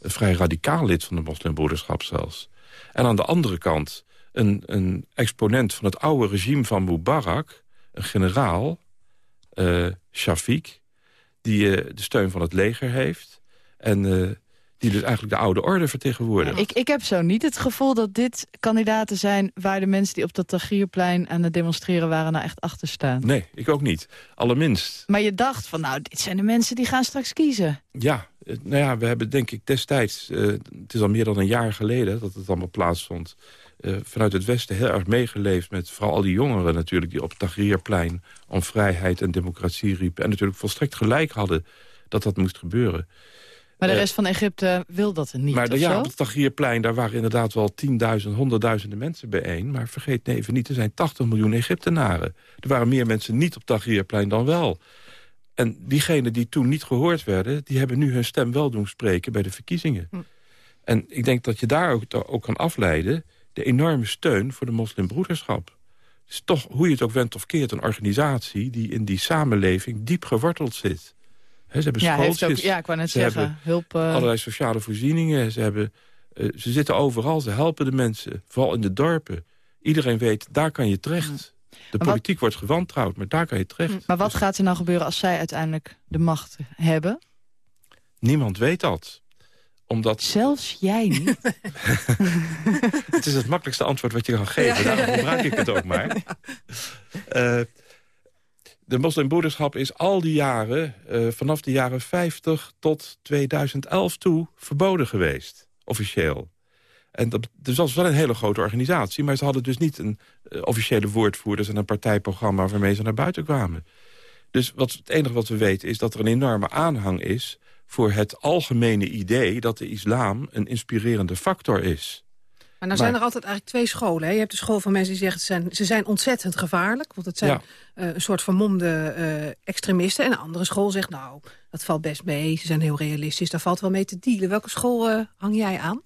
een vrij radicaal lid van de moslimbroederschap zelfs. En aan de andere kant een, een exponent van het oude regime van Mubarak... een generaal, uh, Shafiq, die uh, de steun van het leger heeft... en uh, die dus eigenlijk de oude orde vertegenwoordigt. Ik, ik heb zo niet het gevoel dat dit kandidaten zijn... waar de mensen die op dat Tagierplein aan het demonstreren waren... nou echt achter staan. Nee, ik ook niet. Allerminst. Maar je dacht van, nou, dit zijn de mensen die gaan straks kiezen. Ja, nou ja, we hebben denk ik destijds... Uh, het is al meer dan een jaar geleden dat het allemaal plaatsvond... Uh, vanuit het Westen heel erg meegeleefd met vooral al die jongeren natuurlijk... die op het Tahrirplein om vrijheid en democratie riepen. En natuurlijk volstrekt gelijk hadden dat dat moest gebeuren. Maar de rest van Egypte wil dat niet, Maar de, ja, op het Tahrirplein, daar waren inderdaad wel 10.000, honderdduizenden mensen bijeen. Maar vergeet even niet, er zijn 80 miljoen Egyptenaren. Er waren meer mensen niet op Tahrirplein dan wel. En diegenen die toen niet gehoord werden... die hebben nu hun stem wel doen spreken bij de verkiezingen. Hm. En ik denk dat je daar ook, ook kan afleiden... de enorme steun voor de moslimbroederschap. Het is toch, hoe je het ook went of keert, een organisatie... die in die samenleving diep geworteld zit. He, ze hebben ja, schooltjes. Ook, ja, ik wou net ze zeggen. Hulp, uh... allerlei sociale voorzieningen. Ze, hebben, uh, ze zitten overal, ze helpen de mensen. Vooral in de dorpen. Iedereen weet, daar kan je terecht. De maar politiek wordt gewantrouwd, maar daar kan je terecht. Maar wat dus... gaat er nou gebeuren als zij uiteindelijk de macht hebben? Niemand weet dat omdat... Zelfs jij niet? het is het makkelijkste antwoord wat je kan geven. Ja. Daarom gebruik ik het ook maar. Uh, de moslimbroederschap is al die jaren, uh, vanaf de jaren 50 tot 2011 toe, verboden geweest. Officieel. En dat, dus dat was wel een hele grote organisatie. Maar ze hadden dus niet een uh, officiële woordvoerders en een partijprogramma waarmee ze naar buiten kwamen. Dus wat, het enige wat we weten is dat er een enorme aanhang is voor het algemene idee dat de islam een inspirerende factor is. Maar nou zijn er altijd eigenlijk twee scholen. Hè? Je hebt de school van mensen die zeggen... ze zijn, ze zijn ontzettend gevaarlijk. Want het zijn Ja. eh, een soort vermomde eh, extremisten. En een andere school zegt, nou, dat valt best mee. Ze zijn heel realistisch, daar valt wel mee te dealen. Welke school eh, hang jij aan?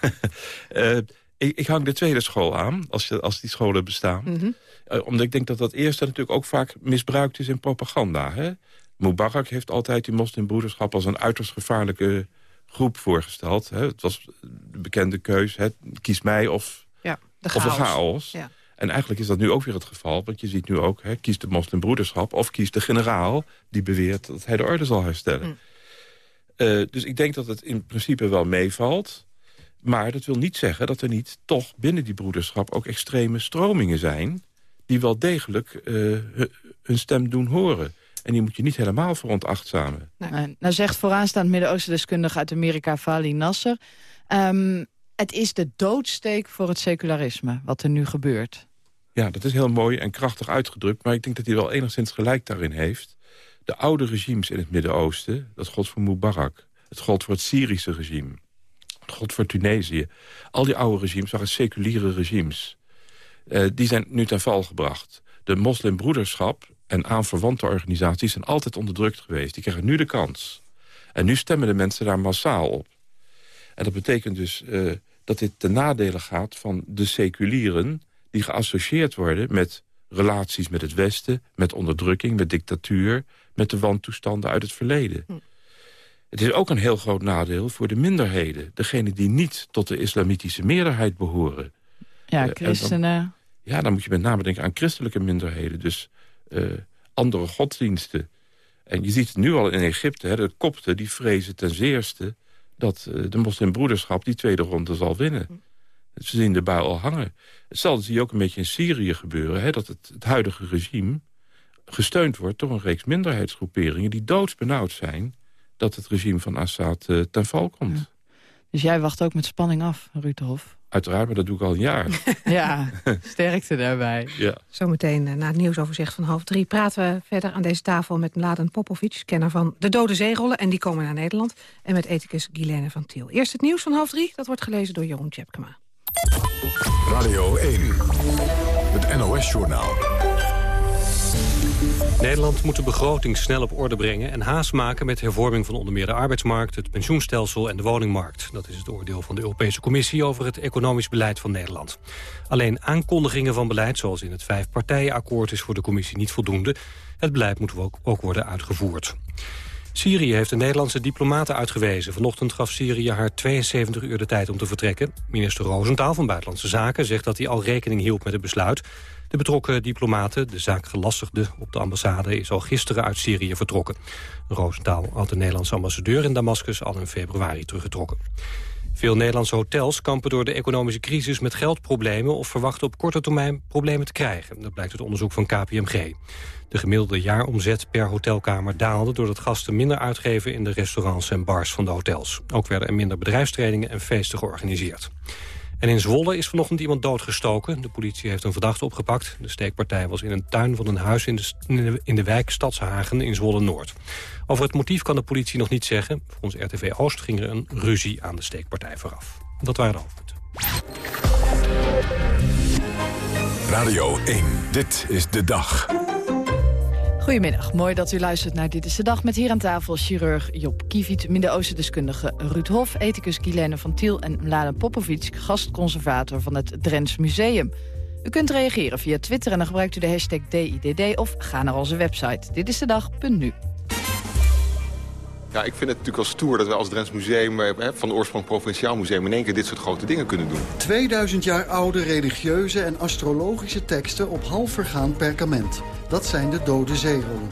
Ik, ik hang de tweede school aan, als, je, als die scholen bestaan. Eh, omdat ik denk dat dat eerste natuurlijk ook vaak misbruikt is in propaganda. Hè? Mubarak heeft altijd die moslimbroederschap als een uiterst gevaarlijke groep voorgesteld. Hè? Het was de bekende keus, hè? kies mij of, Ja, de of de chaos. chaos. Ja. En eigenlijk is dat nu ook weer het geval. Want je ziet nu ook, hè, kies de moslimbroederschap... of kies de generaal die beweert dat hij de orde zal herstellen. Mm. Eh, dus ik denk dat het in principe wel meevalt. Maar dat wil niet zeggen dat er niet toch binnen die broederschap... ook extreme stromingen zijn... die wel degelijk eh, hu- hun stem doen horen. En die moet je niet helemaal veronachtzamen. Nee. Nou zegt vooraanstaand Midden-Oosten-deskundige uit Amerika, Vali Nasser... ehm, het is de doodsteek voor het secularisme, wat er nu gebeurt. Ja, dat is heel mooi en krachtig uitgedrukt... maar ik denk dat hij wel enigszins gelijk daarin heeft. De oude regimes in het Midden-Oosten, dat gold voor Mubarak... het gold voor het Syrische regime, het gold voor Tunesië. Al die oude regimes waren seculiere regimes. Eh, die zijn nu ten val gebracht. De moslimbroederschap en aanverwante organisaties zijn altijd onderdrukt geweest. Die krijgen nu de kans. En nu stemmen de mensen daar massaal op. En dat betekent dus eh, dat dit ten nadele gaat van de seculieren... die geassocieerd worden met relaties met het Westen... met onderdrukking, met dictatuur... met de wantoestanden uit het verleden. Het is ook een heel groot nadeel voor de minderheden. Degenen die niet tot de islamitische meerderheid behoren. Ja, Eh, christenen... Ja, dan moet je met name denken aan christelijke minderheden. Dus eh, andere godsdiensten. En je ziet het nu al in Egypte. Hè, de kopten die vrezen ten zeerste dat eh, de moslimbroederschap die tweede ronde zal winnen. Ze zien de bui al hangen. Hetzelfde zie je ook een beetje in Syrië gebeuren. Hè, dat het, het huidige regime gesteund wordt door een reeks minderheidsgroeperingen... die doodsbenauwd zijn dat het regime van Assad uh, ten val komt. Dus jij wacht ook met spanning af, Ruud Hof? Uiteraard, maar dat doe ik al een jaar. ja, sterkte daarbij. Ja. Zometeen uh, na het nieuwsoverzicht van half drie... praten we verder aan deze tafel met Mladen Popovic... kenner van de dode zeerollen, en die komen naar Nederland... en met ethicus Guilaine van Tiel. Eerst het nieuws van half drie, dat wordt gelezen door Jeroen Tjepkema. Radio 1, het NOS-journaal. Nederland moet de begroting snel op orde brengen... en haast maken met hervorming van onder meer de arbeidsmarkt... het pensioenstelsel en de woningmarkt. Dat is het oordeel van de Europese Commissie over het economisch beleid van Nederland. Alleen aankondigingen van beleid, zoals in het vijfpartijenakkoord... is voor de Commissie niet voldoende. Het beleid moet ook, worden uitgevoerd. Syrië heeft de Nederlandse diplomaten uitgewezen. Vanochtend gaf Syrië haar 72 uur de tijd om te vertrekken. Minister Roosentaal van Buitenlandse Zaken zegt dat hij al rekening hield met het besluit. De betrokken diplomaten, de zaakgelastigde op de ambassade... is al gisteren uit Syrië vertrokken. Roosentaal had de Nederlandse ambassadeur in Damascus al in februari teruggetrokken. Veel Nederlandse hotels kampen door de economische crisis met geldproblemen... of verwachten op korte termijn problemen te krijgen. Dat blijkt uit onderzoek van KPMG. De gemiddelde jaaromzet per hotelkamer daalde... doordat gasten minder uitgeven in de restaurants en bars van de hotels. Ook werden er minder bedrijfstrainingen en feesten georganiseerd. En in Zwolle is vanochtend iemand doodgestoken. De politie heeft een verdachte opgepakt. De steekpartij was in een tuin van een huis in de, in de wijk Stadshagen in Zwolle-Noord. Over het motief kan de politie nog niet zeggen. Volgens RTV Oost ging er een ruzie aan de steekpartij vooraf. Dat waren de hoofdpunten. Radio 1, dit is de dag. Goedemiddag, mooi dat u luistert naar Dit is de Dag... met hier aan tafel chirurg Job Kieviet, Midden-Oosten-deskundige Ruud Hof... ethicus Guilaine van Tiel en Mladen Popovic, gastconservator van het Drents Museum. U kunt reageren via Twitter en dan gebruikt u de hashtag DIDD... of ga naar onze website ditistedag.nu. Ja, ik vind het natuurlijk al stoer dat we als Drents Museum... Eh, van de oorsprong Provinciaal Museum... in één keer dit soort grote dingen kunnen doen. 2000 jaar oude religieuze en astrologische teksten op half vergaan perkament. Dat zijn de dode zeerollen.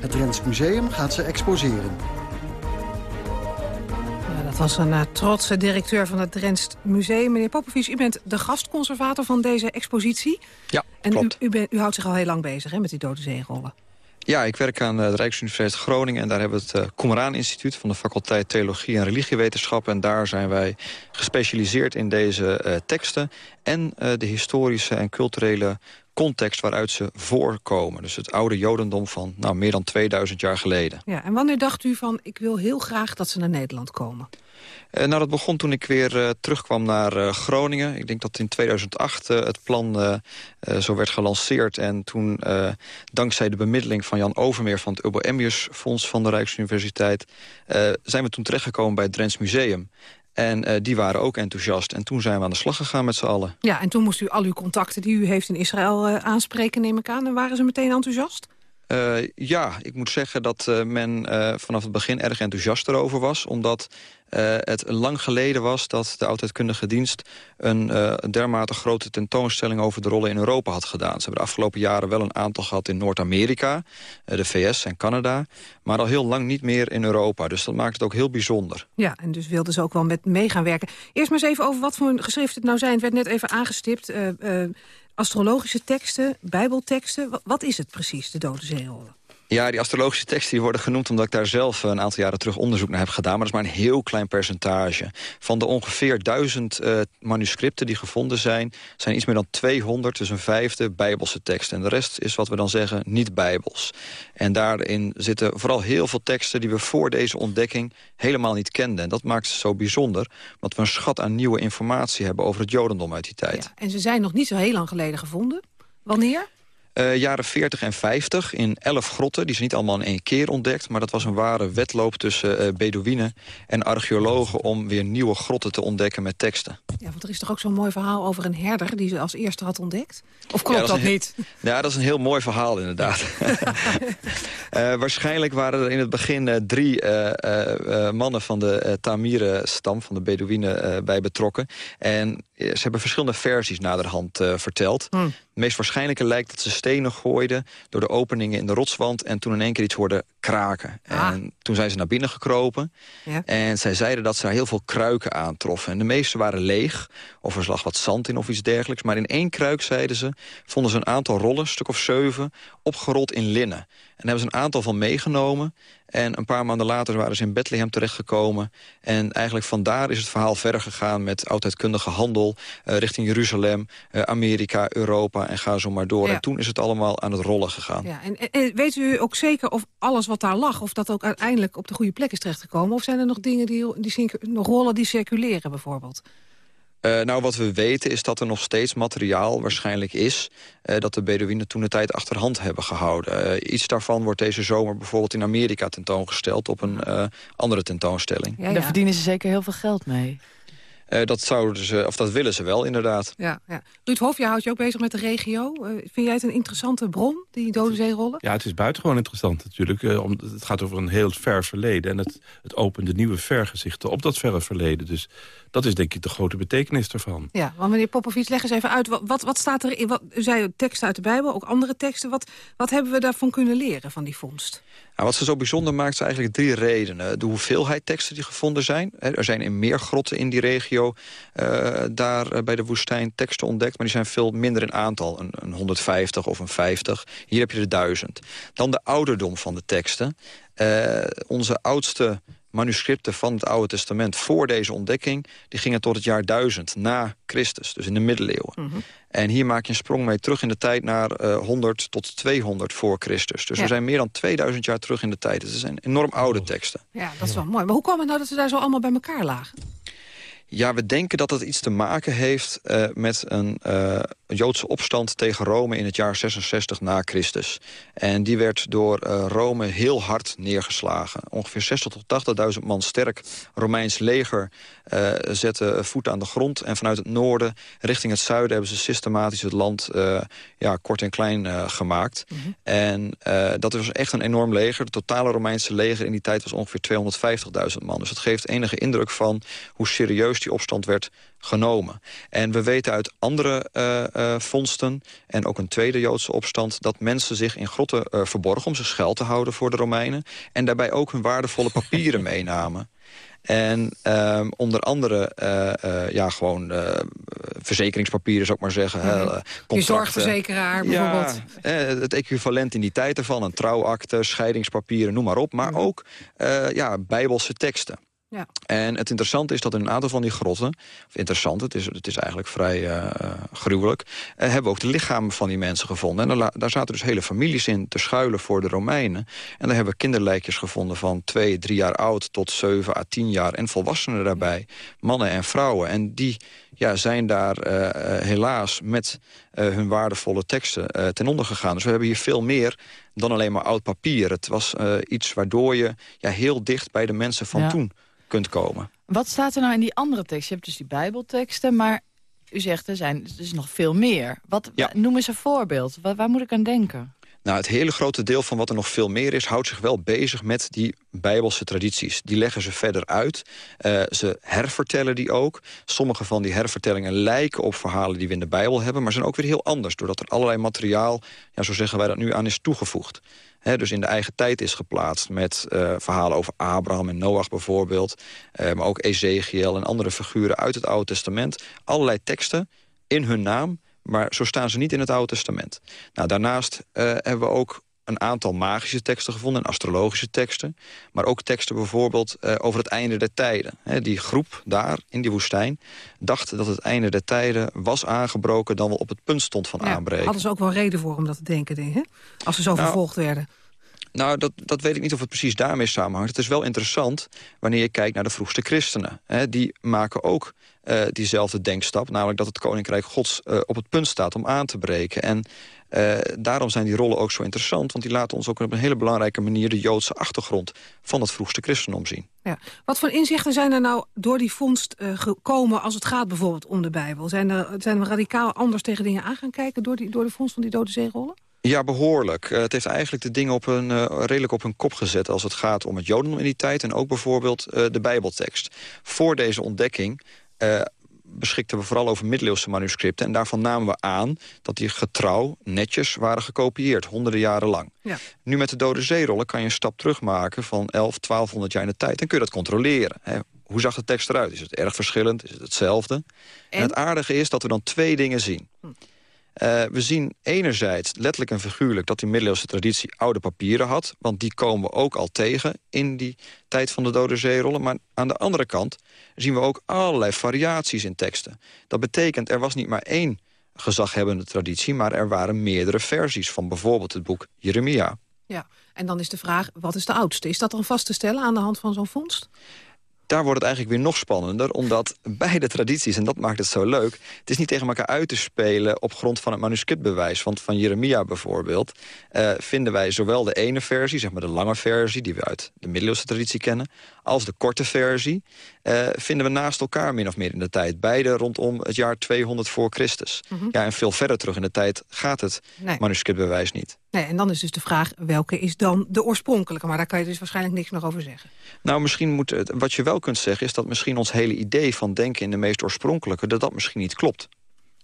Het Drents Museum gaat ze exposeren. Ja, dat was een uh, trotse directeur van het Drents Museum. Meneer Popovic, u bent de gastconservator van deze expositie. Ja, en klopt. U, u, bent, u houdt zich al heel lang bezig hè, met die dode zeerollen. Ja, ik werk aan de Rijksuniversiteit Groningen... en daar hebben we het uh, Komeraan Instituut van de faculteit Theologie en Religiewetenschappen. En daar zijn wij gespecialiseerd in deze uh, teksten... en uh, de historische en culturele context waaruit ze voorkomen. Dus het oude jodendom van nou, meer dan 2000 jaar geleden. Ja, en wanneer dacht u van, ik wil heel graag dat ze naar Nederland komen? Uh, nou, dat begon toen ik weer uh, terugkwam naar uh, Groningen. Ik denk dat in 2008 het plan zo werd gelanceerd. En toen, dankzij de bemiddeling van Jan Overmeer... van het Ubbo Emmius Fonds van de Rijksuniversiteit... zijn we toen terechtgekomen bij het Drents Museum. En uh, die waren ook enthousiast. En toen zijn we aan de slag gegaan met z'n allen. Ja, en toen moest u al uw contacten die u heeft in Israël uh, aanspreken, neem ik aan. En waren ze meteen enthousiast? Uh, ja, ik moet zeggen dat men vanaf het begin erg enthousiast erover was. Omdat het lang geleden was dat de oudheidkundige dienst... Een, een dermate grote tentoonstelling over de rollen in Europa had gedaan. Ze hebben de afgelopen jaren wel een aantal gehad in Noord-Amerika... de VS en Canada, maar al heel lang niet meer in Europa. Dus dat maakt het ook heel bijzonder. Ja, en dus wilden ze ook wel met mee gaan werken. Eerst maar eens even over wat voor geschriften het nou zijn. Het werd net even aangestipt. Astrologische teksten, bijbelteksten. Wat, wat is het precies, de Dode Zeerollen? Ja, die astrologische teksten die worden genoemd omdat ik daar zelf een aantal jaren terug onderzoek naar heb gedaan. Maar dat is maar een heel klein percentage. Van de ongeveer duizend uh, manuscripten die gevonden zijn, zijn iets meer dan 200, dus een vijfde, bijbelse teksten. En de rest is wat we dan zeggen niet bijbels. En daarin zitten vooral heel veel teksten die we voor deze ontdekking helemaal niet kenden. En dat maakt het zo bijzonder, want we een schat aan nieuwe informatie hebben over het jodendom uit die tijd. Ja, en ze zijn nog niet zo heel lang geleden gevonden. Wanneer? Uh, jaren 40 en 50 in 11 grotten. Die zijn niet allemaal in één keer ontdekt. Maar dat was een ware wedloop tussen uh, Bedouinen en archeologen... om weer nieuwe grotten te ontdekken met teksten. Ja, want er is toch ook zo'n mooi verhaal over een herder... die ze als eerste had ontdekt? Of klopt ja, dat, dat niet? Ja, dat is een heel mooi verhaal inderdaad. uh, waarschijnlijk waren er in het begin drie mannen van de Tamiren-stam... van de Bedouinen bij betrokken. En ze hebben verschillende versies naderhand verteld. Hmm. Het meest waarschijnlijke lijkt dat ze stenen gooiden... door de openingen in de rotswand en toen in één keer iets hoorden kraken. Ah. En toen zijn ze naar binnen gekropen. Ja. En zij zeiden dat ze daar heel veel kruiken aantroffen. En de meeste waren leeg, of er lag wat zand in of iets dergelijks. Maar in één kruik, zeiden ze, vonden ze een aantal rollen, stuk of zeven... opgerold in linnen. En daar hebben ze een aantal van meegenomen. En een paar maanden later waren ze in Bethlehem terechtgekomen. En eigenlijk vandaar is het verhaal verder gegaan met oudheidkundige handel... eh, richting Jeruzalem, eh, Amerika, Europa en ga zo maar door. Ja. En toen is het allemaal aan het rollen gegaan. Ja, en, weet u ook zeker of alles wat daar lag... of dat ook uiteindelijk op de goede plek is terechtgekomen? Of zijn er nog dingen, die, die nog rollen die circuleren bijvoorbeeld? Eh, nou, wat we weten is dat er nog steeds materiaal waarschijnlijk is... eh, dat de Bedouinen toen de tijd achterhand hebben gehouden. Eh, iets daarvan wordt deze zomer bijvoorbeeld in Amerika tentoongesteld... op een eh, andere tentoonstelling. Daar verdienen ze zeker heel veel geld mee. Eh, dat, zouden ze, of dat willen ze wel, inderdaad. Ja, ja. Ruud Hof, jij houdt je ook bezig met de regio. Eh, vind jij het een interessante bron, die Dode Zeerollen? Ja, het is buitengewoon interessant natuurlijk. eh, om, het gaat over een heel ver verleden. En het, het opent nieuwe vergezichten op dat verre verleden. Dus dat is denk ik de grote betekenis ervan. Ja, want meneer Popovic, leg eens even uit. Wat, wat, wat staat er in? Wat, u zei teksten uit de Bijbel, ook andere teksten. Wat, wat hebben we daarvan kunnen leren, van die vondst? Nou, wat ze zo bijzonder maakt, zijn eigenlijk drie redenen. De hoeveelheid teksten die gevonden zijn. Hè, Er zijn in meer grotten in die regio eh, daar eh, bij de woestijn teksten ontdekt... maar die zijn veel minder in aantal, een, een 150 of een 50. Hier heb je de 1000. Dan de ouderdom van de teksten. Eh, onze oudste manuscripten van het Oude Testament voor deze ontdekking... die gingen tot het jaar 1000 na Christus, dus in de middeleeuwen. En hier maak je een sprong mee terug in de tijd naar eh, 100 tot 200 voor Christus. Dus Ja. we zijn meer dan 2000 jaar terug in de tijd. Het zijn enorm oude teksten. Ja, dat is wel mooi. Maar hoe kwam het nou dat ze daar zo allemaal bij elkaar lagen? Ja, we denken dat het iets te maken heeft eh, met een eh, Joodse opstand tegen Rome in het jaar 66 na Christus. En die werd door eh, Rome heel hard neergeslagen. Ongeveer 60 tot 80.000 man sterk Romeins leger zette voet aan de grond. En vanuit het noorden richting het zuiden hebben ze systematisch het land ja, kort en klein gemaakt. En eh, dat was echt een enorm leger. Het totale Romeinse leger in die tijd was ongeveer 250.000 man. Dus dat geeft enige indruk van hoe serieus die opstand werd genomen. En we weten uit andere eh, vondsten, en ook een tweede Joodse opstand... dat mensen zich in grotten eh, verborgen om zich schuil te houden voor de Romeinen... en daarbij ook hun waardevolle papieren meenamen. En ehm, onder andere ja, gewoon verzekeringspapieren, zou ik maar zeggen. Mhm. Je contracten. zorgverzekeraar bijvoorbeeld. Ja, het equivalent in die tijd ervan. Een trouwakte, scheidingspapieren, noem maar op. Maar ook eh, ja, bijbelse teksten. Ja. En het interessante is dat in een aantal van die grotten... of interessant, het is, het is eigenlijk vrij eh, gruwelijk... eh, hebben we ook de lichamen van die mensen gevonden. En daar, daar zaten dus hele families in te schuilen voor de Romeinen. En daar hebben we kinderlijkjes gevonden van twee, drie jaar oud... tot zeven à tien jaar en volwassenen daarbij. Mannen en vrouwen. En die ja, zijn daar eh, eh, helaas met eh, hun waardevolle teksten ten onder gegaan. Dus we hebben hier veel meer dan alleen maar oud papier. Het was iets waardoor je ja, heel dicht bij de mensen van Ja. toen kunt komen. Wat staat er nou in die andere teksten? Je hebt dus die bijbelteksten, maar u zegt er zijn is nog veel meer. Wat, Ja. Noem eens een voorbeeld. Waar, waar moet ik aan denken? Nou, het hele grote deel van wat er nog veel meer is... houdt zich wel bezig met die bijbelse tradities. Die leggen ze verder uit. Eh, ze hervertellen die ook. Sommige van die hervertellingen lijken op verhalen die we in de Bijbel hebben... maar zijn ook weer heel anders... doordat er allerlei materiaal, ja, zo zeggen wij dat nu, aan is toegevoegd. Dus in de eigen tijd is geplaatst met eh, verhalen over Abraham en Noach bijvoorbeeld... eh, maar ook Ezekiel en andere figuren uit het Oude Testament. Allerlei teksten in hun naam, maar zo staan ze niet in het Oude Testament. Nou, daarnaast eh, hebben we ook een aantal magische teksten gevonden... en astrologische teksten, maar ook teksten bijvoorbeeld eh, over het einde der tijden. Die groep daar in die woestijn dacht dat het einde der tijden was aangebroken... dan wel op het punt stond van Ja, aanbreken. hadden ze ook wel reden voor om dat te denken, denk ik, hè? Als ze zo Nou, vervolgd werden. Nou, dat, dat weet ik niet of het precies daarmee samenhangt. Het is wel interessant wanneer je kijkt naar de vroegste christenen. Die maken ook eh, diezelfde denkstap. Namelijk dat het Koninkrijk Gods eh, op het punt staat om aan te breken. En eh, daarom zijn die rollen ook zo interessant. Want die laten ons ook op een hele belangrijke manier... de Joodse achtergrond van het vroegste christendom zien. Ja. Wat voor inzichten zijn er nou door die vondst gekomen... als het gaat bijvoorbeeld om de Bijbel? Zijn, er, zijn we radicaal anders tegen dingen aan gaan kijken... door, die, door de vondst van die dode zeerollen? Ja, behoorlijk. Eh, het heeft eigenlijk de dingen op een, redelijk op hun kop gezet... als het gaat om het jodendom in die tijd... en ook bijvoorbeeld de bijbeltekst. Voor deze ontdekking eh, beschikten we vooral over middeleeuwse manuscripten. En daarvan namen we aan dat die getrouw netjes waren gekopieerd, honderden jaren lang. Ja. Nu met de Dode Zeerollen kan je een stap terugmaken van 11, 1200 jaar in de tijd. En kun je dat controleren. Hè. Hoe zag de tekst eruit? Is het erg verschillend? Is het hetzelfde? En, het aardige is dat we dan twee dingen zien. Uh, we zien enerzijds, letterlijk en figuurlijk... dat die middeleeuwse traditie oude papieren had. Want die komen we ook al tegen in die tijd van de Dode Zeerollen. Maar aan de andere kant zien we ook allerlei variaties in teksten. Dat betekent, er was niet maar één gezaghebbende traditie... maar er waren meerdere versies van bijvoorbeeld het boek Jeremia. Ja, en dan is de vraag, wat is de oudste? Is dat dan vast te stellen aan de hand van zo'n vondst? Daar wordt het eigenlijk weer nog spannender. Omdat beide tradities, en dat maakt het zo leuk... het is niet tegen elkaar uit te spelen op grond van het manuscriptbewijs. Want van Jeremia bijvoorbeeld uh, vinden wij zowel de ene versie... zeg maar de lange versie, die we uit de middeleeuwse traditie kennen... als de korte versie, uh, vinden we naast elkaar min of meer in de tijd. Beide rondom het jaar 200 voor Christus. Mhm. Ja, en veel verder terug in de tijd gaat het Nee. manuscriptbewijs niet. Nee, en dan is dus de vraag, welke is dan de oorspronkelijke? Maar daar kan je dus waarschijnlijk niks meer over zeggen. Nou, misschien moet het, wat je wel kunt zeggen... is dat misschien ons hele idee van denken in de meest oorspronkelijke... dat dat misschien niet klopt.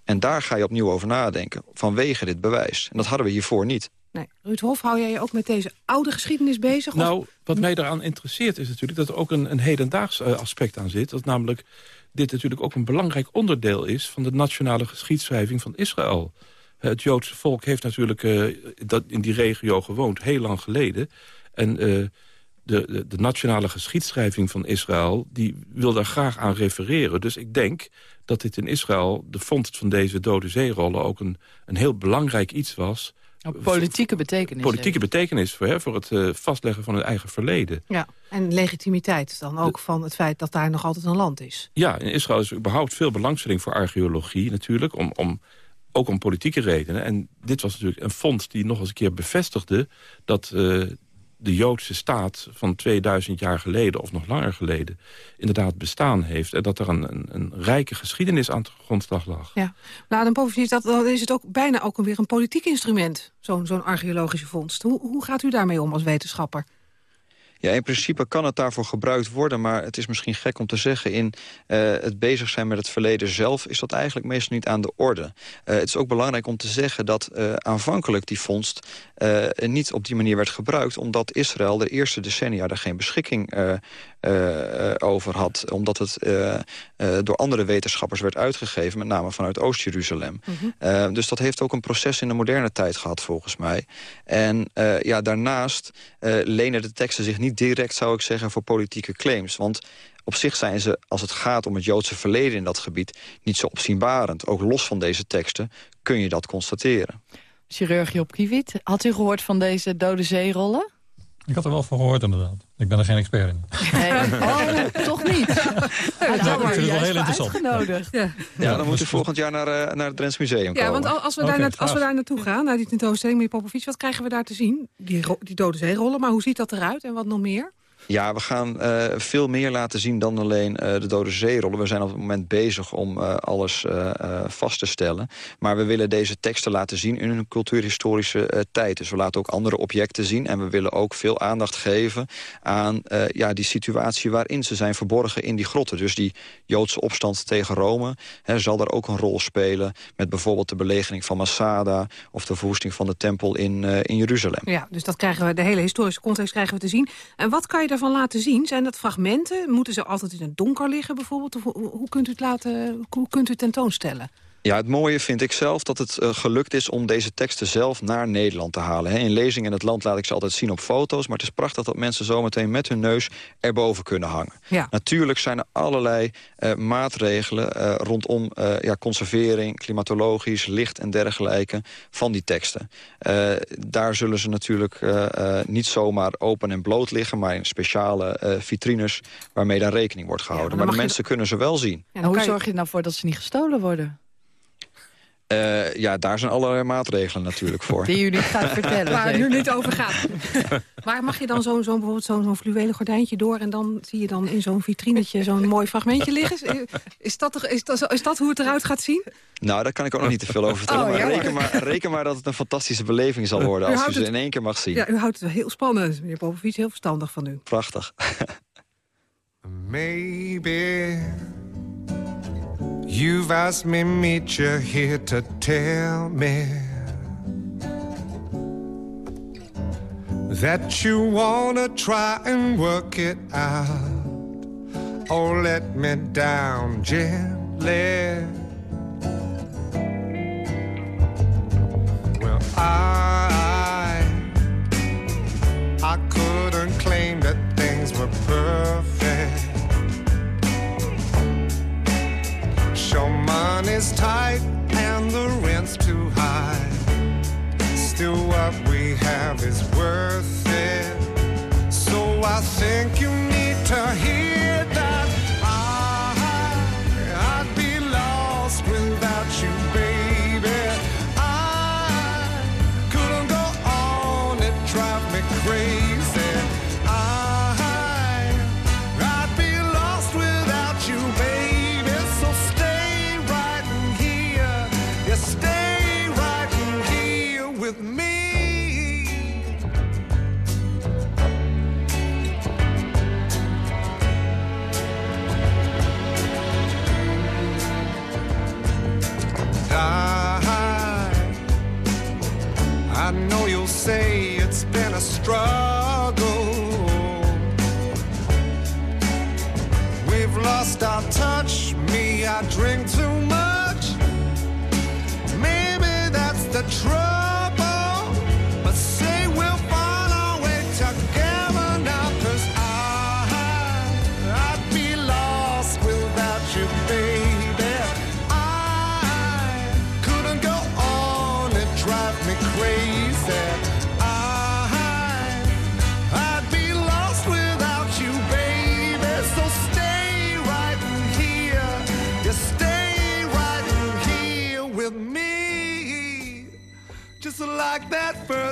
En daar ga je opnieuw over nadenken, vanwege dit bewijs. En dat hadden we hiervoor niet. Nee. Ruud Hof, hou jij je ook met deze oude geschiedenis bezig? Nou, wat mij daaraan interesseert is natuurlijk... dat er ook een, een hedendaags eh, aspect aan zit. Dat namelijk dit natuurlijk ook een belangrijk onderdeel is... van de nationale geschiedschrijving van Israël. Eh, Het Joodse volk heeft natuurlijk eh, dat in die regio gewoond, heel lang geleden. En de, de, de nationale geschiedschrijving van Israël... die wil daar graag aan refereren. Dus ik denk dat dit in Israël, de vondst van deze dode zeerollen... ook een, een heel belangrijk iets was... Politieke betekenis. Politieke betekenis voor, hè, voor het eh, vastleggen van het eigen verleden. Ja, en legitimiteit dan ook van het feit dat daar nog altijd een land is. Ja, in Israël is überhaupt veel belangstelling voor archeologie natuurlijk. Om, om, ook om politieke redenen. En dit was natuurlijk een fonds die nog eens een keer bevestigde... dat eh, de Joodse staat van 2000 jaar geleden of nog langer geleden... inderdaad bestaan heeft. En dat er een, een, een rijke geschiedenis aan de grondslag lag. Ja. Nou, dan dat, is het ook bijna ook weer een politiek instrument. Zo'n zo'n archeologische vondst. Hoe, hoe gaat u daarmee om als wetenschapper? Ja, in principe kan het daarvoor gebruikt worden... maar het is misschien gek om te zeggen... in eh, het bezig zijn met het verleden zelf... is dat eigenlijk meestal niet aan de orde. Eh, het is ook belangrijk om te zeggen dat eh, aanvankelijk die vondst... niet op die manier werd gebruikt... omdat Israël de eerste decennia daar geen beschikking over had. Omdat het door andere wetenschappers werd uitgegeven... met name vanuit Oost-Jeruzalem. Eh, dus dat heeft ook een proces in de moderne tijd gehad, volgens mij. En ja, daarnaast lenen de teksten zich niet direct, zou ik zeggen, voor politieke claims. Want op zich zijn ze, als het gaat om het Joodse verleden in dat gebied... niet zo opzienbarend. Ook los van deze teksten kun je dat constateren. Chirurg Job Kiewiet, had u gehoord van deze dode zeerollen? Ik had er wel van gehoord inderdaad. Ik ben er geen expert in. Nee. Oh, toch niet? Ja, ik vind het wel heel interessant. Uitgenodigd. Ja. Ja, dan moet u volgend jaar naar, eh, naar het Drents Museum Ja, komen. want al- als we, daar, als we daar naartoe gaan, naar die tentoonstelling, meneer Popovic... wat krijgen we daar te zien? Die, die dode zeerollen, maar hoe ziet dat eruit en wat nog meer? Ja, we gaan eh, veel meer laten zien dan alleen eh, de dode zeerollen. We zijn op het moment bezig om eh, alles vast te stellen. Maar we willen deze teksten laten zien in hun cultuurhistorische tijd. Dus we laten ook andere objecten zien. En we willen ook veel aandacht geven aan ja, die situatie waarin ze zijn verborgen in die grotten. Dus die Joodse opstand tegen Rome hè, zal daar ook een rol spelen. Met bijvoorbeeld de belegering van Masada of de verwoesting van de tempel in, in Jeruzalem. Ja, dus dat krijgen we, de hele historische context krijgen we te zien. En wat kan je daarvan laten zien? Zijn dat fragmenten? Moeten ze altijd in het donker liggen bijvoorbeeld? Of hoe, kunt u het laten, hoe kunt u het tentoonstellen? Ja, het mooie vind ik zelf dat het eh, gelukt is om deze teksten zelf naar Nederland te halen. Hè. In lezingen in het land laat ik ze altijd zien op foto's... maar het is prachtig dat mensen zometeen met hun neus erboven kunnen hangen. Ja. Natuurlijk zijn er allerlei eh, maatregelen eh, rondom eh, ja, conservering, klimatologisch, licht en dergelijke van die teksten. Eh, daar zullen ze natuurlijk eh, eh, niet zomaar open en bloot liggen... maar in speciale eh, vitrines waarmee daar rekening wordt gehouden. maar de mensen kunnen ze wel zien. En hoe zorg je er nou voor dat ze niet gestolen worden? Eh, ja, daar zijn allerlei maatregelen natuurlijk voor. Die u niet gaat vertellen. Waar het nu niet over gaat. maar mag je dan zo'n zo, bijvoorbeeld zo'n fluwelen gordijntje door... en dan zie je dan in zo'n vitrinetje zo'n mooi fragmentje liggen? Is, dat, toch- is, dat, is dat hoe het eruit gaat zien? Nou, daar kan ik ook nog niet te veel over vertellen. Oh, maar, jammer. reken maar reken maar dat het een fantastische beleving zal worden... U als u ze het- in één keer mag zien. Ja, u houdt het wel heel spannend, meneer Popovic. Heel verstandig van u. Prachtig. Maybe You've asked me meet you here to tell me that you wanna try and work it out. Oh, let me down gently. Well, I money's tight and the rent's too high. Still, what we have is worth it. So I think you need to hear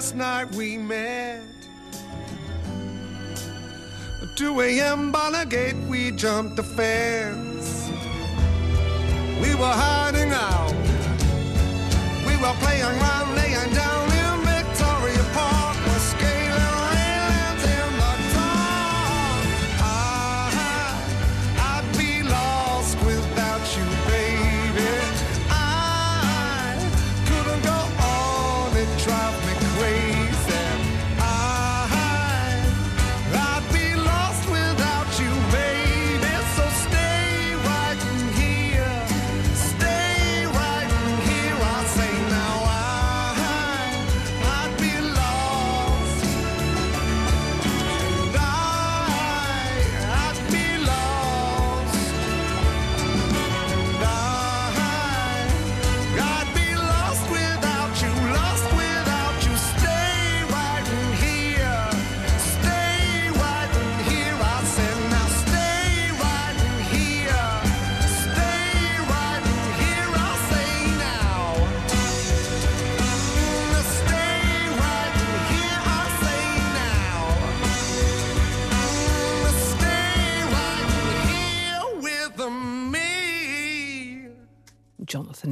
first night we met. 2 a.m. Gate, we jumped the fence. We were hiding out. We were playing around, laying down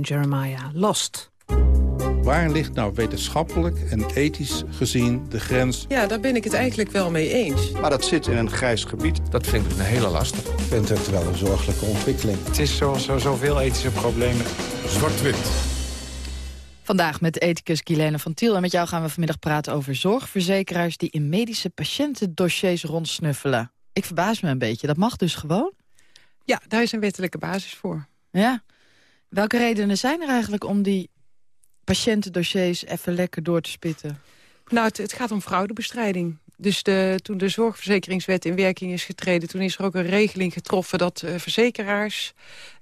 Jeremiah, Lost. Waar ligt nou wetenschappelijk en ethisch gezien de grens? Ja, daar ben ik het eigenlijk wel mee eens. Maar dat zit in een grijs gebied. Dat vind ik een hele lastig. Ik vind het wel een zorgelijke ontwikkeling. Het is zoals zo, zoveel ethische problemen. Zwart-wit. Vandaag met ethicus Guilaine van Tiel. En met jou gaan we vanmiddag praten over zorgverzekeraars... die in medische patiëntendossiers rondsnuffelen. Ik verbaas me een beetje. Dat mag dus gewoon? Ja, daar is een wettelijke basis voor. Ja. Welke redenen zijn er eigenlijk om die patiëntendossiers even lekker door te spitten? Nou, het, het gaat om fraudebestrijding. Dus de, toen de zorgverzekeringswet in werking is getreden... toen is er ook een regeling getroffen dat eh, verzekeraars...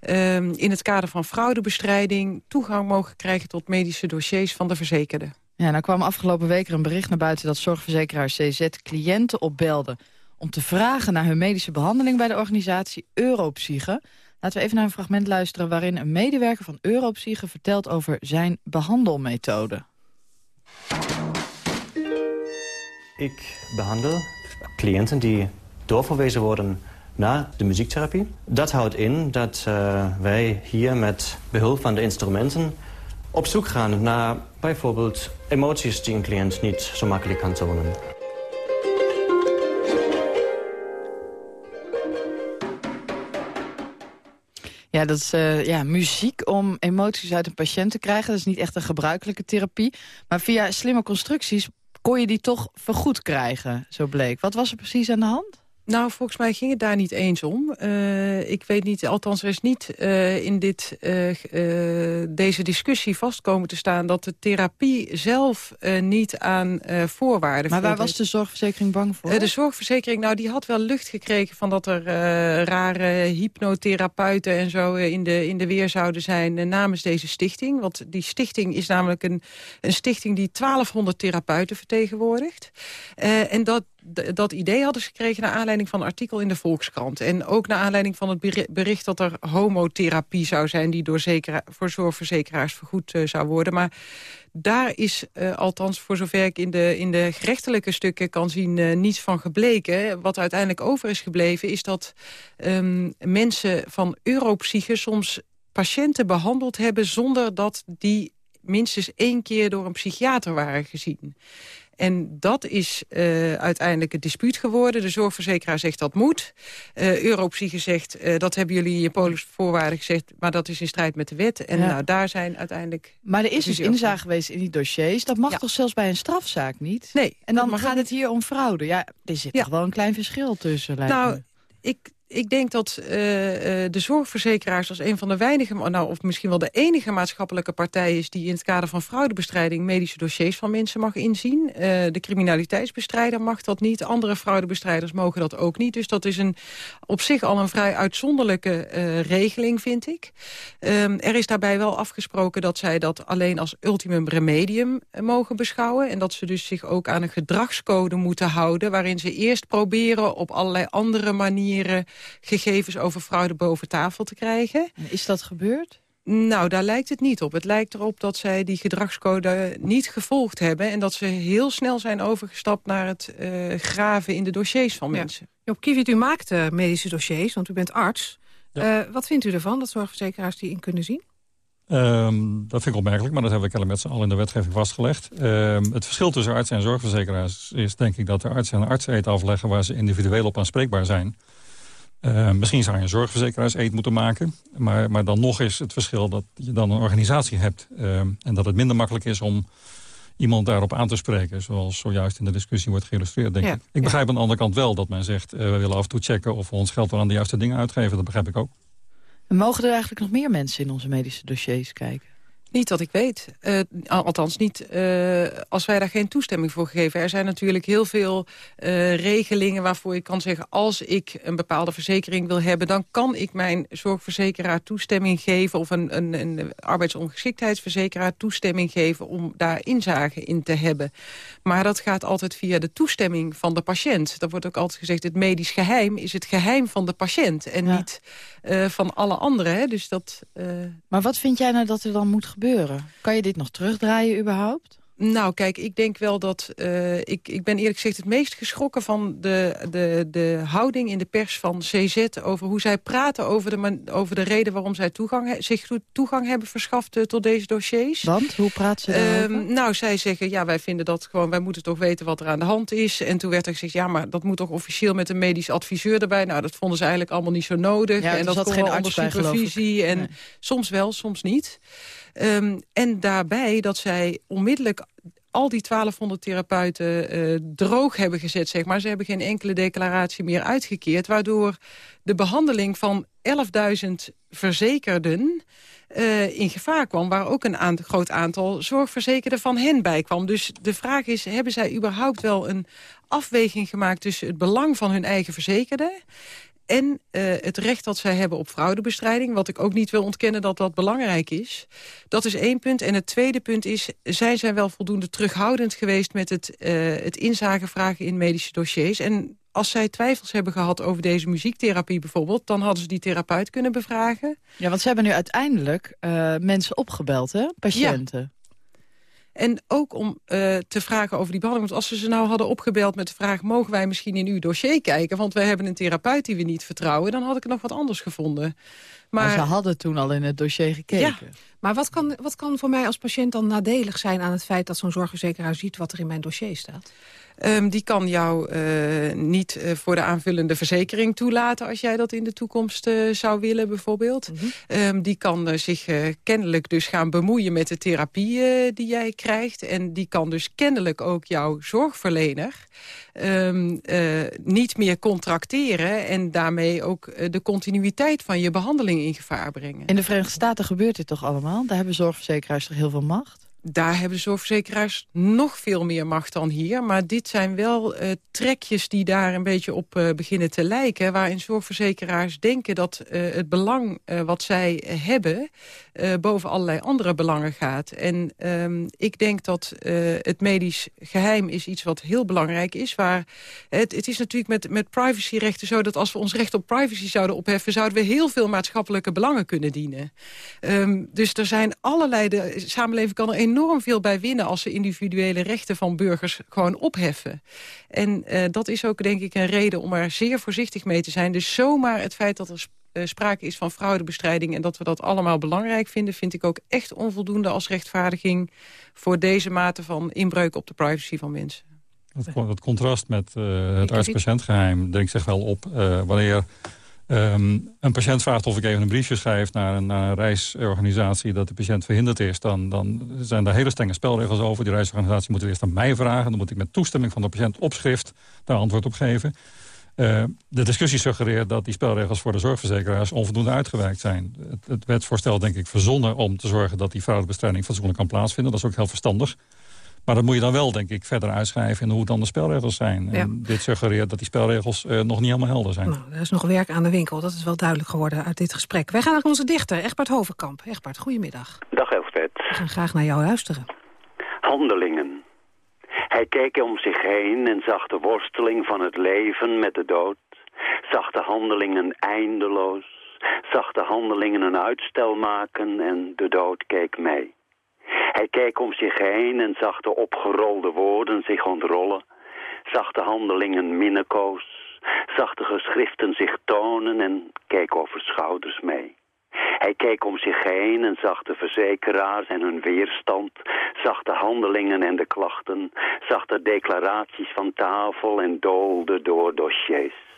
ehm, in het kader van fraudebestrijding... toegang mogen krijgen tot medische dossiers van de verzekerde. Ja, nou kwam afgelopen week er een bericht naar buiten... dat zorgverzekeraar CZ cliënten opbelde... om te vragen naar hun medische behandeling bij de organisatie Europsyche. Laten we even naar een fragment luisteren... waarin een medewerker van Europsyche vertelt over zijn behandelmethode. Ik behandel cliënten die doorverwezen worden naar de muziektherapie. Dat houdt in dat uh, wij hier met behulp van de instrumenten op zoek gaan naar bijvoorbeeld emoties die een cliënt niet zo makkelijk kan tonen. Ja, dat is eh, ja, muziek om emoties uit een patiënt te krijgen. Dat is niet echt een gebruikelijke therapie. Maar via slimme constructies kon je die toch vergoed krijgen, zo bleek. Wat was er precies aan de hand? Nou, volgens mij ging het daar niet eens om. Uh, ik weet niet, althans er is niet uh, in dit, uh, deze discussie vastkomen te staan... dat de therapie zelf niet aan voorwaarden... Maar waar was de zorgverzekering bang voor? de zorgverzekering, nou, die had wel lucht gekregen... van dat er rare hypnotherapeuten en zo in de, in de weer zouden zijn... namens deze stichting. Want die stichting is namelijk een, een stichting die 1200 therapeuten vertegenwoordigt. en dat, dat idee hadden ze gekregen naar aanleiding van een artikel in de Volkskrant. En ook naar aanleiding van het bericht dat er homotherapie zou zijn... die door voor zorgverzekeraars vergoed uh, zou worden. Maar daar is, uh, althans voor zover ik in de, in de gerechtelijke stukken kan zien... Uh, niets van gebleken. Wat uiteindelijk over is gebleven is dat um, mensen van europsyche... soms patiënten behandeld hebben zonder dat die minstens één keer door een psychiater waren gezien. En dat is uh, uiteindelijk het dispuut geworden. De zorgverzekeraar zegt dat moet. Uh, Europsyche zegt uh, dat hebben jullie in je polisvoorwaarden gezegd... maar dat is in strijd met de wet. En ja. nou, daar zijn uiteindelijk... Maar er is dus inzage geweest in die dossiers. Dat mag ja. toch zelfs bij een strafzaak niet? Nee. En dan gaat het hier om fraude. Ja, er zit ja. toch wel een klein verschil tussen. Nou, me. ik ik denk dat uh, de zorgverzekeraars als een van de weinige... Nou, of misschien wel de enige maatschappelijke partij is... die in het kader van fraudebestrijding medische dossiers van mensen mag inzien. Uh, de criminaliteitsbestrijder mag dat niet. Andere fraudebestrijders mogen dat ook niet. Dus dat is een, op zich al een vrij uitzonderlijke uh, regeling, vind ik. Um, er is daarbij wel afgesproken dat zij dat alleen als ultimum remedium mogen beschouwen. En dat ze dus zich ook aan een gedragscode moeten houden... waarin ze eerst proberen op allerlei andere manieren gegevens over fraude boven tafel te krijgen. Is dat gebeurd? Nou, daar lijkt het niet op. Het lijkt erop dat zij die gedragscode niet gevolgd hebben... en dat ze heel snel zijn overgestapt naar het uh, graven in de dossiers van mensen. Ja. Job Kievit, u maakt uh, medische dossiers, want u bent arts. Ja. Uh, wat vindt u ervan, dat zorgverzekeraars die in kunnen zien? Um, dat vind ik opmerkelijk, maar dat hebben we kennelijk met z'n allen in de wetgeving vastgelegd. Um, het verschil tussen artsen en zorgverzekeraars is denk ik dat de artsen een artseet afleggen... waar ze individueel op aanspreekbaar zijn... Uh, misschien zou je een zorgverzekeraars-eet moeten maken. Maar, maar dan nog is het verschil dat je dan een organisatie hebt. Uh, en dat het minder makkelijk is om iemand daarop aan te spreken. Zoals zojuist in de discussie wordt geïllustreerd, denk ja, ik. Ik begrijp aan de andere kant wel dat men zegt... Uh, we willen af en toe checken of we ons geld wel aan de juiste dingen uitgeven. Dat begrijp ik ook. En mogen er eigenlijk nog meer mensen in onze medische dossiers kijken? Niet dat ik weet. Uh, althans niet uh, als wij daar geen toestemming voor geven. Er zijn natuurlijk heel veel uh, regelingen waarvoor ik kan zeggen... als ik een bepaalde verzekering wil hebben... dan kan ik mijn zorgverzekeraar toestemming geven... of een, een, een arbeidsongeschiktheidsverzekeraar toestemming geven... om daar inzage in te hebben. Maar dat gaat altijd via de toestemming van de patiënt. Er wordt ook altijd gezegd, het medisch geheim is het geheim van de patiënt... en ja. niet van alle anderen. Hè? Dus dat, maar wat vind jij nou dat er dan moet gebeuren? Gebeuren? Kan je dit nog terugdraaien überhaupt? Nou, kijk, ik denk wel dat... Uh, ik, ik ben eerlijk gezegd het meest geschrokken van de, de, de houding in de pers van CZ... over hoe zij praten over de, over de reden waarom zij toegang, zich toegang hebben verschaft uh, tot deze dossiers. Want? Hoe praat ze daarover? Uh, nou, zij zeggen, ja, wij vinden dat gewoon... wij moeten toch weten wat er aan de hand is. En toen werd er gezegd, ja, maar dat moet toch officieel met een medisch adviseur erbij. Nou, dat vonden ze eigenlijk allemaal niet zo nodig. Ja, en dat kon geen onder supervisie. En nee. soms wel, soms niet. Um, en daarbij dat zij onmiddellijk al die 1200 therapeuten uh, droog hebben gezet, zeg maar. Ze hebben geen enkele declaratie meer uitgekeerd... waardoor de behandeling van 11.000 verzekerden uh, in gevaar kwam... waar ook een aan, groot aantal zorgverzekerden van hen bij kwam. Dus de vraag is, hebben zij überhaupt wel een afweging gemaakt... tussen het belang van hun eigen verzekerden en uh, het recht dat zij hebben op fraudebestrijding... wat ik ook niet wil ontkennen dat dat belangrijk is. Dat is één punt. En het tweede punt is... zij zijn wel voldoende terughoudend geweest... met het, uh, het inzagevragen in medische dossiers. En als zij twijfels hebben gehad over deze muziektherapie bijvoorbeeld... dan hadden ze die therapeut kunnen bevragen. Ja, want ze hebben nu uiteindelijk uh, mensen opgebeld, hè? Patiënten. Ja. En ook om uh, te vragen over die behandeling. Want als ze ze nou hadden opgebeld met de vraag... mogen wij misschien in uw dossier kijken? Want we hebben een therapeut die we niet vertrouwen. Dan had ik het nog wat anders gevonden. Maar, maar ze hadden toen al in het dossier gekeken. Ja. Maar wat kan, wat kan voor mij als patiënt dan nadelig zijn aan het feit... dat zo'n zorgverzekeraar ziet wat er in mijn dossier staat? Ehm, die kan jou eh, niet eh, voor de aanvullende verzekering toelaten... als jij dat in de toekomst eh, zou willen, bijvoorbeeld. Ehm, die kan zich kennelijk dus gaan bemoeien met de therapie die jij krijgt. En die kan dus kennelijk ook jouw zorgverlener... ehm, eh, niet meer contracteren... en daarmee ook de continuïteit van je behandeling in gevaar brengen. In de Verenigde Staten gebeurt dit toch allemaal? Daar hebben zorgverzekeraars toch heel veel macht? Daar hebben de zorgverzekeraars nog veel meer macht dan hier. Maar dit zijn wel eh, trekjes die daar een beetje op eh, beginnen te lijken. Waarin zorgverzekeraars denken dat eh, het belang wat zij hebben... boven allerlei andere belangen gaat. En ehm, ik denk dat het medisch geheim is iets wat heel belangrijk is. Waar, het, het is natuurlijk met, met privacyrechten zo... dat als we ons recht op privacy zouden opheffen... zouden we heel veel maatschappelijke belangen kunnen dienen. Ehm, dus er zijn allerlei... De samenleving kan er enorm veel bij winnen... als ze individuele rechten van burgers gewoon opheffen. En eh, dat is ook denk ik een reden om er zeer voorzichtig mee te zijn. Dus zomaar het feit dat er eh, sprake is van fraudebestrijding... en dat we dat allemaal belangrijk vinden... vind ik ook echt onvoldoende als rechtvaardiging... voor deze mate van inbreuk op de privacy van mensen. Dat, co- dat contrast met eh, het arts-patiëntgeheim denk ik zich wel op eh, wanneer ehm, een patiënt vraagt of ik even een briefje schrijf naar een, reisorganisatie dat de patiënt verhinderd is, dan, dan zijn daar hele strenge spelregels over. Die reisorganisatie moet het eerst aan mij vragen. Dan moet ik met toestemming van de patiënt op schrift daar antwoord op geven. Eh, de discussie suggereert dat die spelregels voor de zorgverzekeraars onvoldoende uitgewerkt zijn. Het, het wetsvoorstel denk ik verzonnen om te zorgen dat die fraudebestrijding fatsoenlijk kan plaatsvinden. Dat is ook heel verstandig. Maar dat moet je dan wel, denk ik, verder uitschrijven in hoe dan de spelregels zijn. En dit suggereert dat die spelregels eh, nog niet helemaal helder zijn. Nou, er is nog werk aan de winkel. Dat is wel duidelijk geworden uit dit gesprek. Wij gaan naar onze dichter, Egbert Hovenkamp. Egbert, goedemiddag. Dag Elfred. We gaan graag naar jou luisteren. Handelingen. Hij keek om zich heen en zag de worsteling van het leven met de dood. Zag de handelingen eindeloos. Zag de handelingen een uitstel maken en de dood keek mee. Hij keek om zich heen en zag de opgerolde woorden zich ontrollen. Zag de handelingen minnekoos. Zag de geschriften zich tonen en keek over schouders mee. Hij keek om zich heen en zag de verzekeraars en hun weerstand, zag de handelingen en de klachten, zag de declaraties van tafel en doolde door dossiers.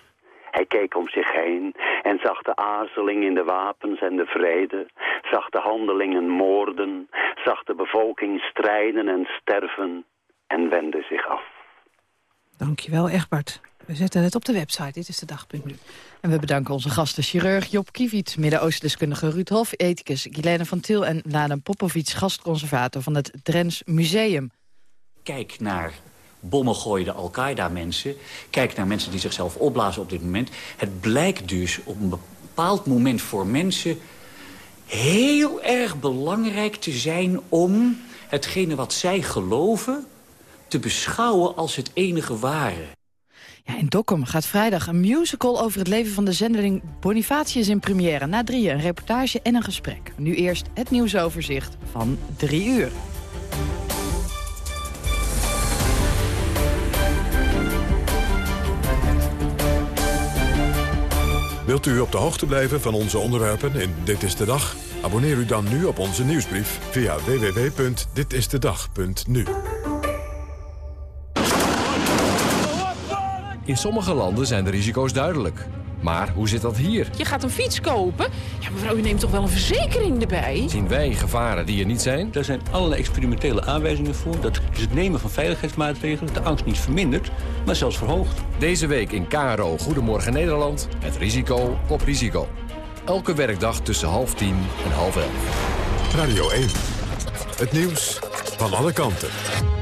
Hij keek om zich heen en zag de aarzeling in de wapens en de vrede, zag de handelingen moorden, zag de bevolking strijden en sterven en wendde zich af. Dankjewel, Egbert. We zetten het op de website. Dit is de dagpunt nu. En we bedanken onze gasten chirurg Job Kiewiet... Midden-Oosten-deskundige Ruud Hof, ethicus Guilaine van Til... en Laden Popovic, gastconservator van het Drents Museum. Kijk naar bommen gooiende Al-Qaeda-mensen. Kijk naar mensen die zichzelf opblazen op dit moment. Het blijkt dus op een bepaald moment voor mensen... heel erg belangrijk te zijn om hetgene wat zij geloven... te beschouwen als het enige ware. Ja, in Dokkum gaat vrijdag een musical over het leven van de zendeling Bonifatius in première. Na drieën een reportage en een gesprek. Nu eerst het nieuwsoverzicht van drie uur. Wilt u op de hoogte blijven van onze onderwerpen in Dit is de Dag? Abonneer u dan nu op onze nieuwsbrief via www.ditistedag.nu. In sommige landen zijn de risico's duidelijk. Maar hoe zit dat hier? Je gaat een fiets kopen. Ja, mevrouw, u neemt toch wel een verzekering erbij? Zien wij gevaren die er niet zijn? Daar zijn allerlei experimentele aanwijzingen voor... dat is het nemen van veiligheidsmaatregelen de angst niet vermindert, maar zelfs verhoogt. Deze week in KRO Goedemorgen Nederland het risico op risico. Elke werkdag tussen half tien en half elf. Radio 1. Het nieuws van alle kanten.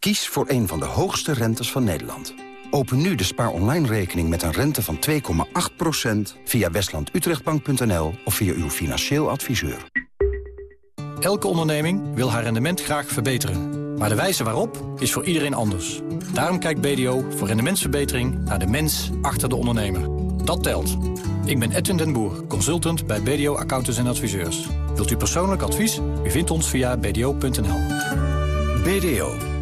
Kies voor een van de hoogste rentes van Nederland. Open nu de Spaar Online rekening met een rente van 2,8% via westlandutrechtbank.nl of via uw financieel adviseur. Elke onderneming wil haar rendement graag verbeteren. Maar de wijze waarop is voor iedereen anders. Daarom kijkt BDO voor rendementsverbetering naar de mens achter de ondernemer. Dat telt. Ik ben Edwin den Boer, consultant bij BDO Accountants en Adviseurs. Wilt u persoonlijk advies? U vindt ons via bdo.nl. BDO,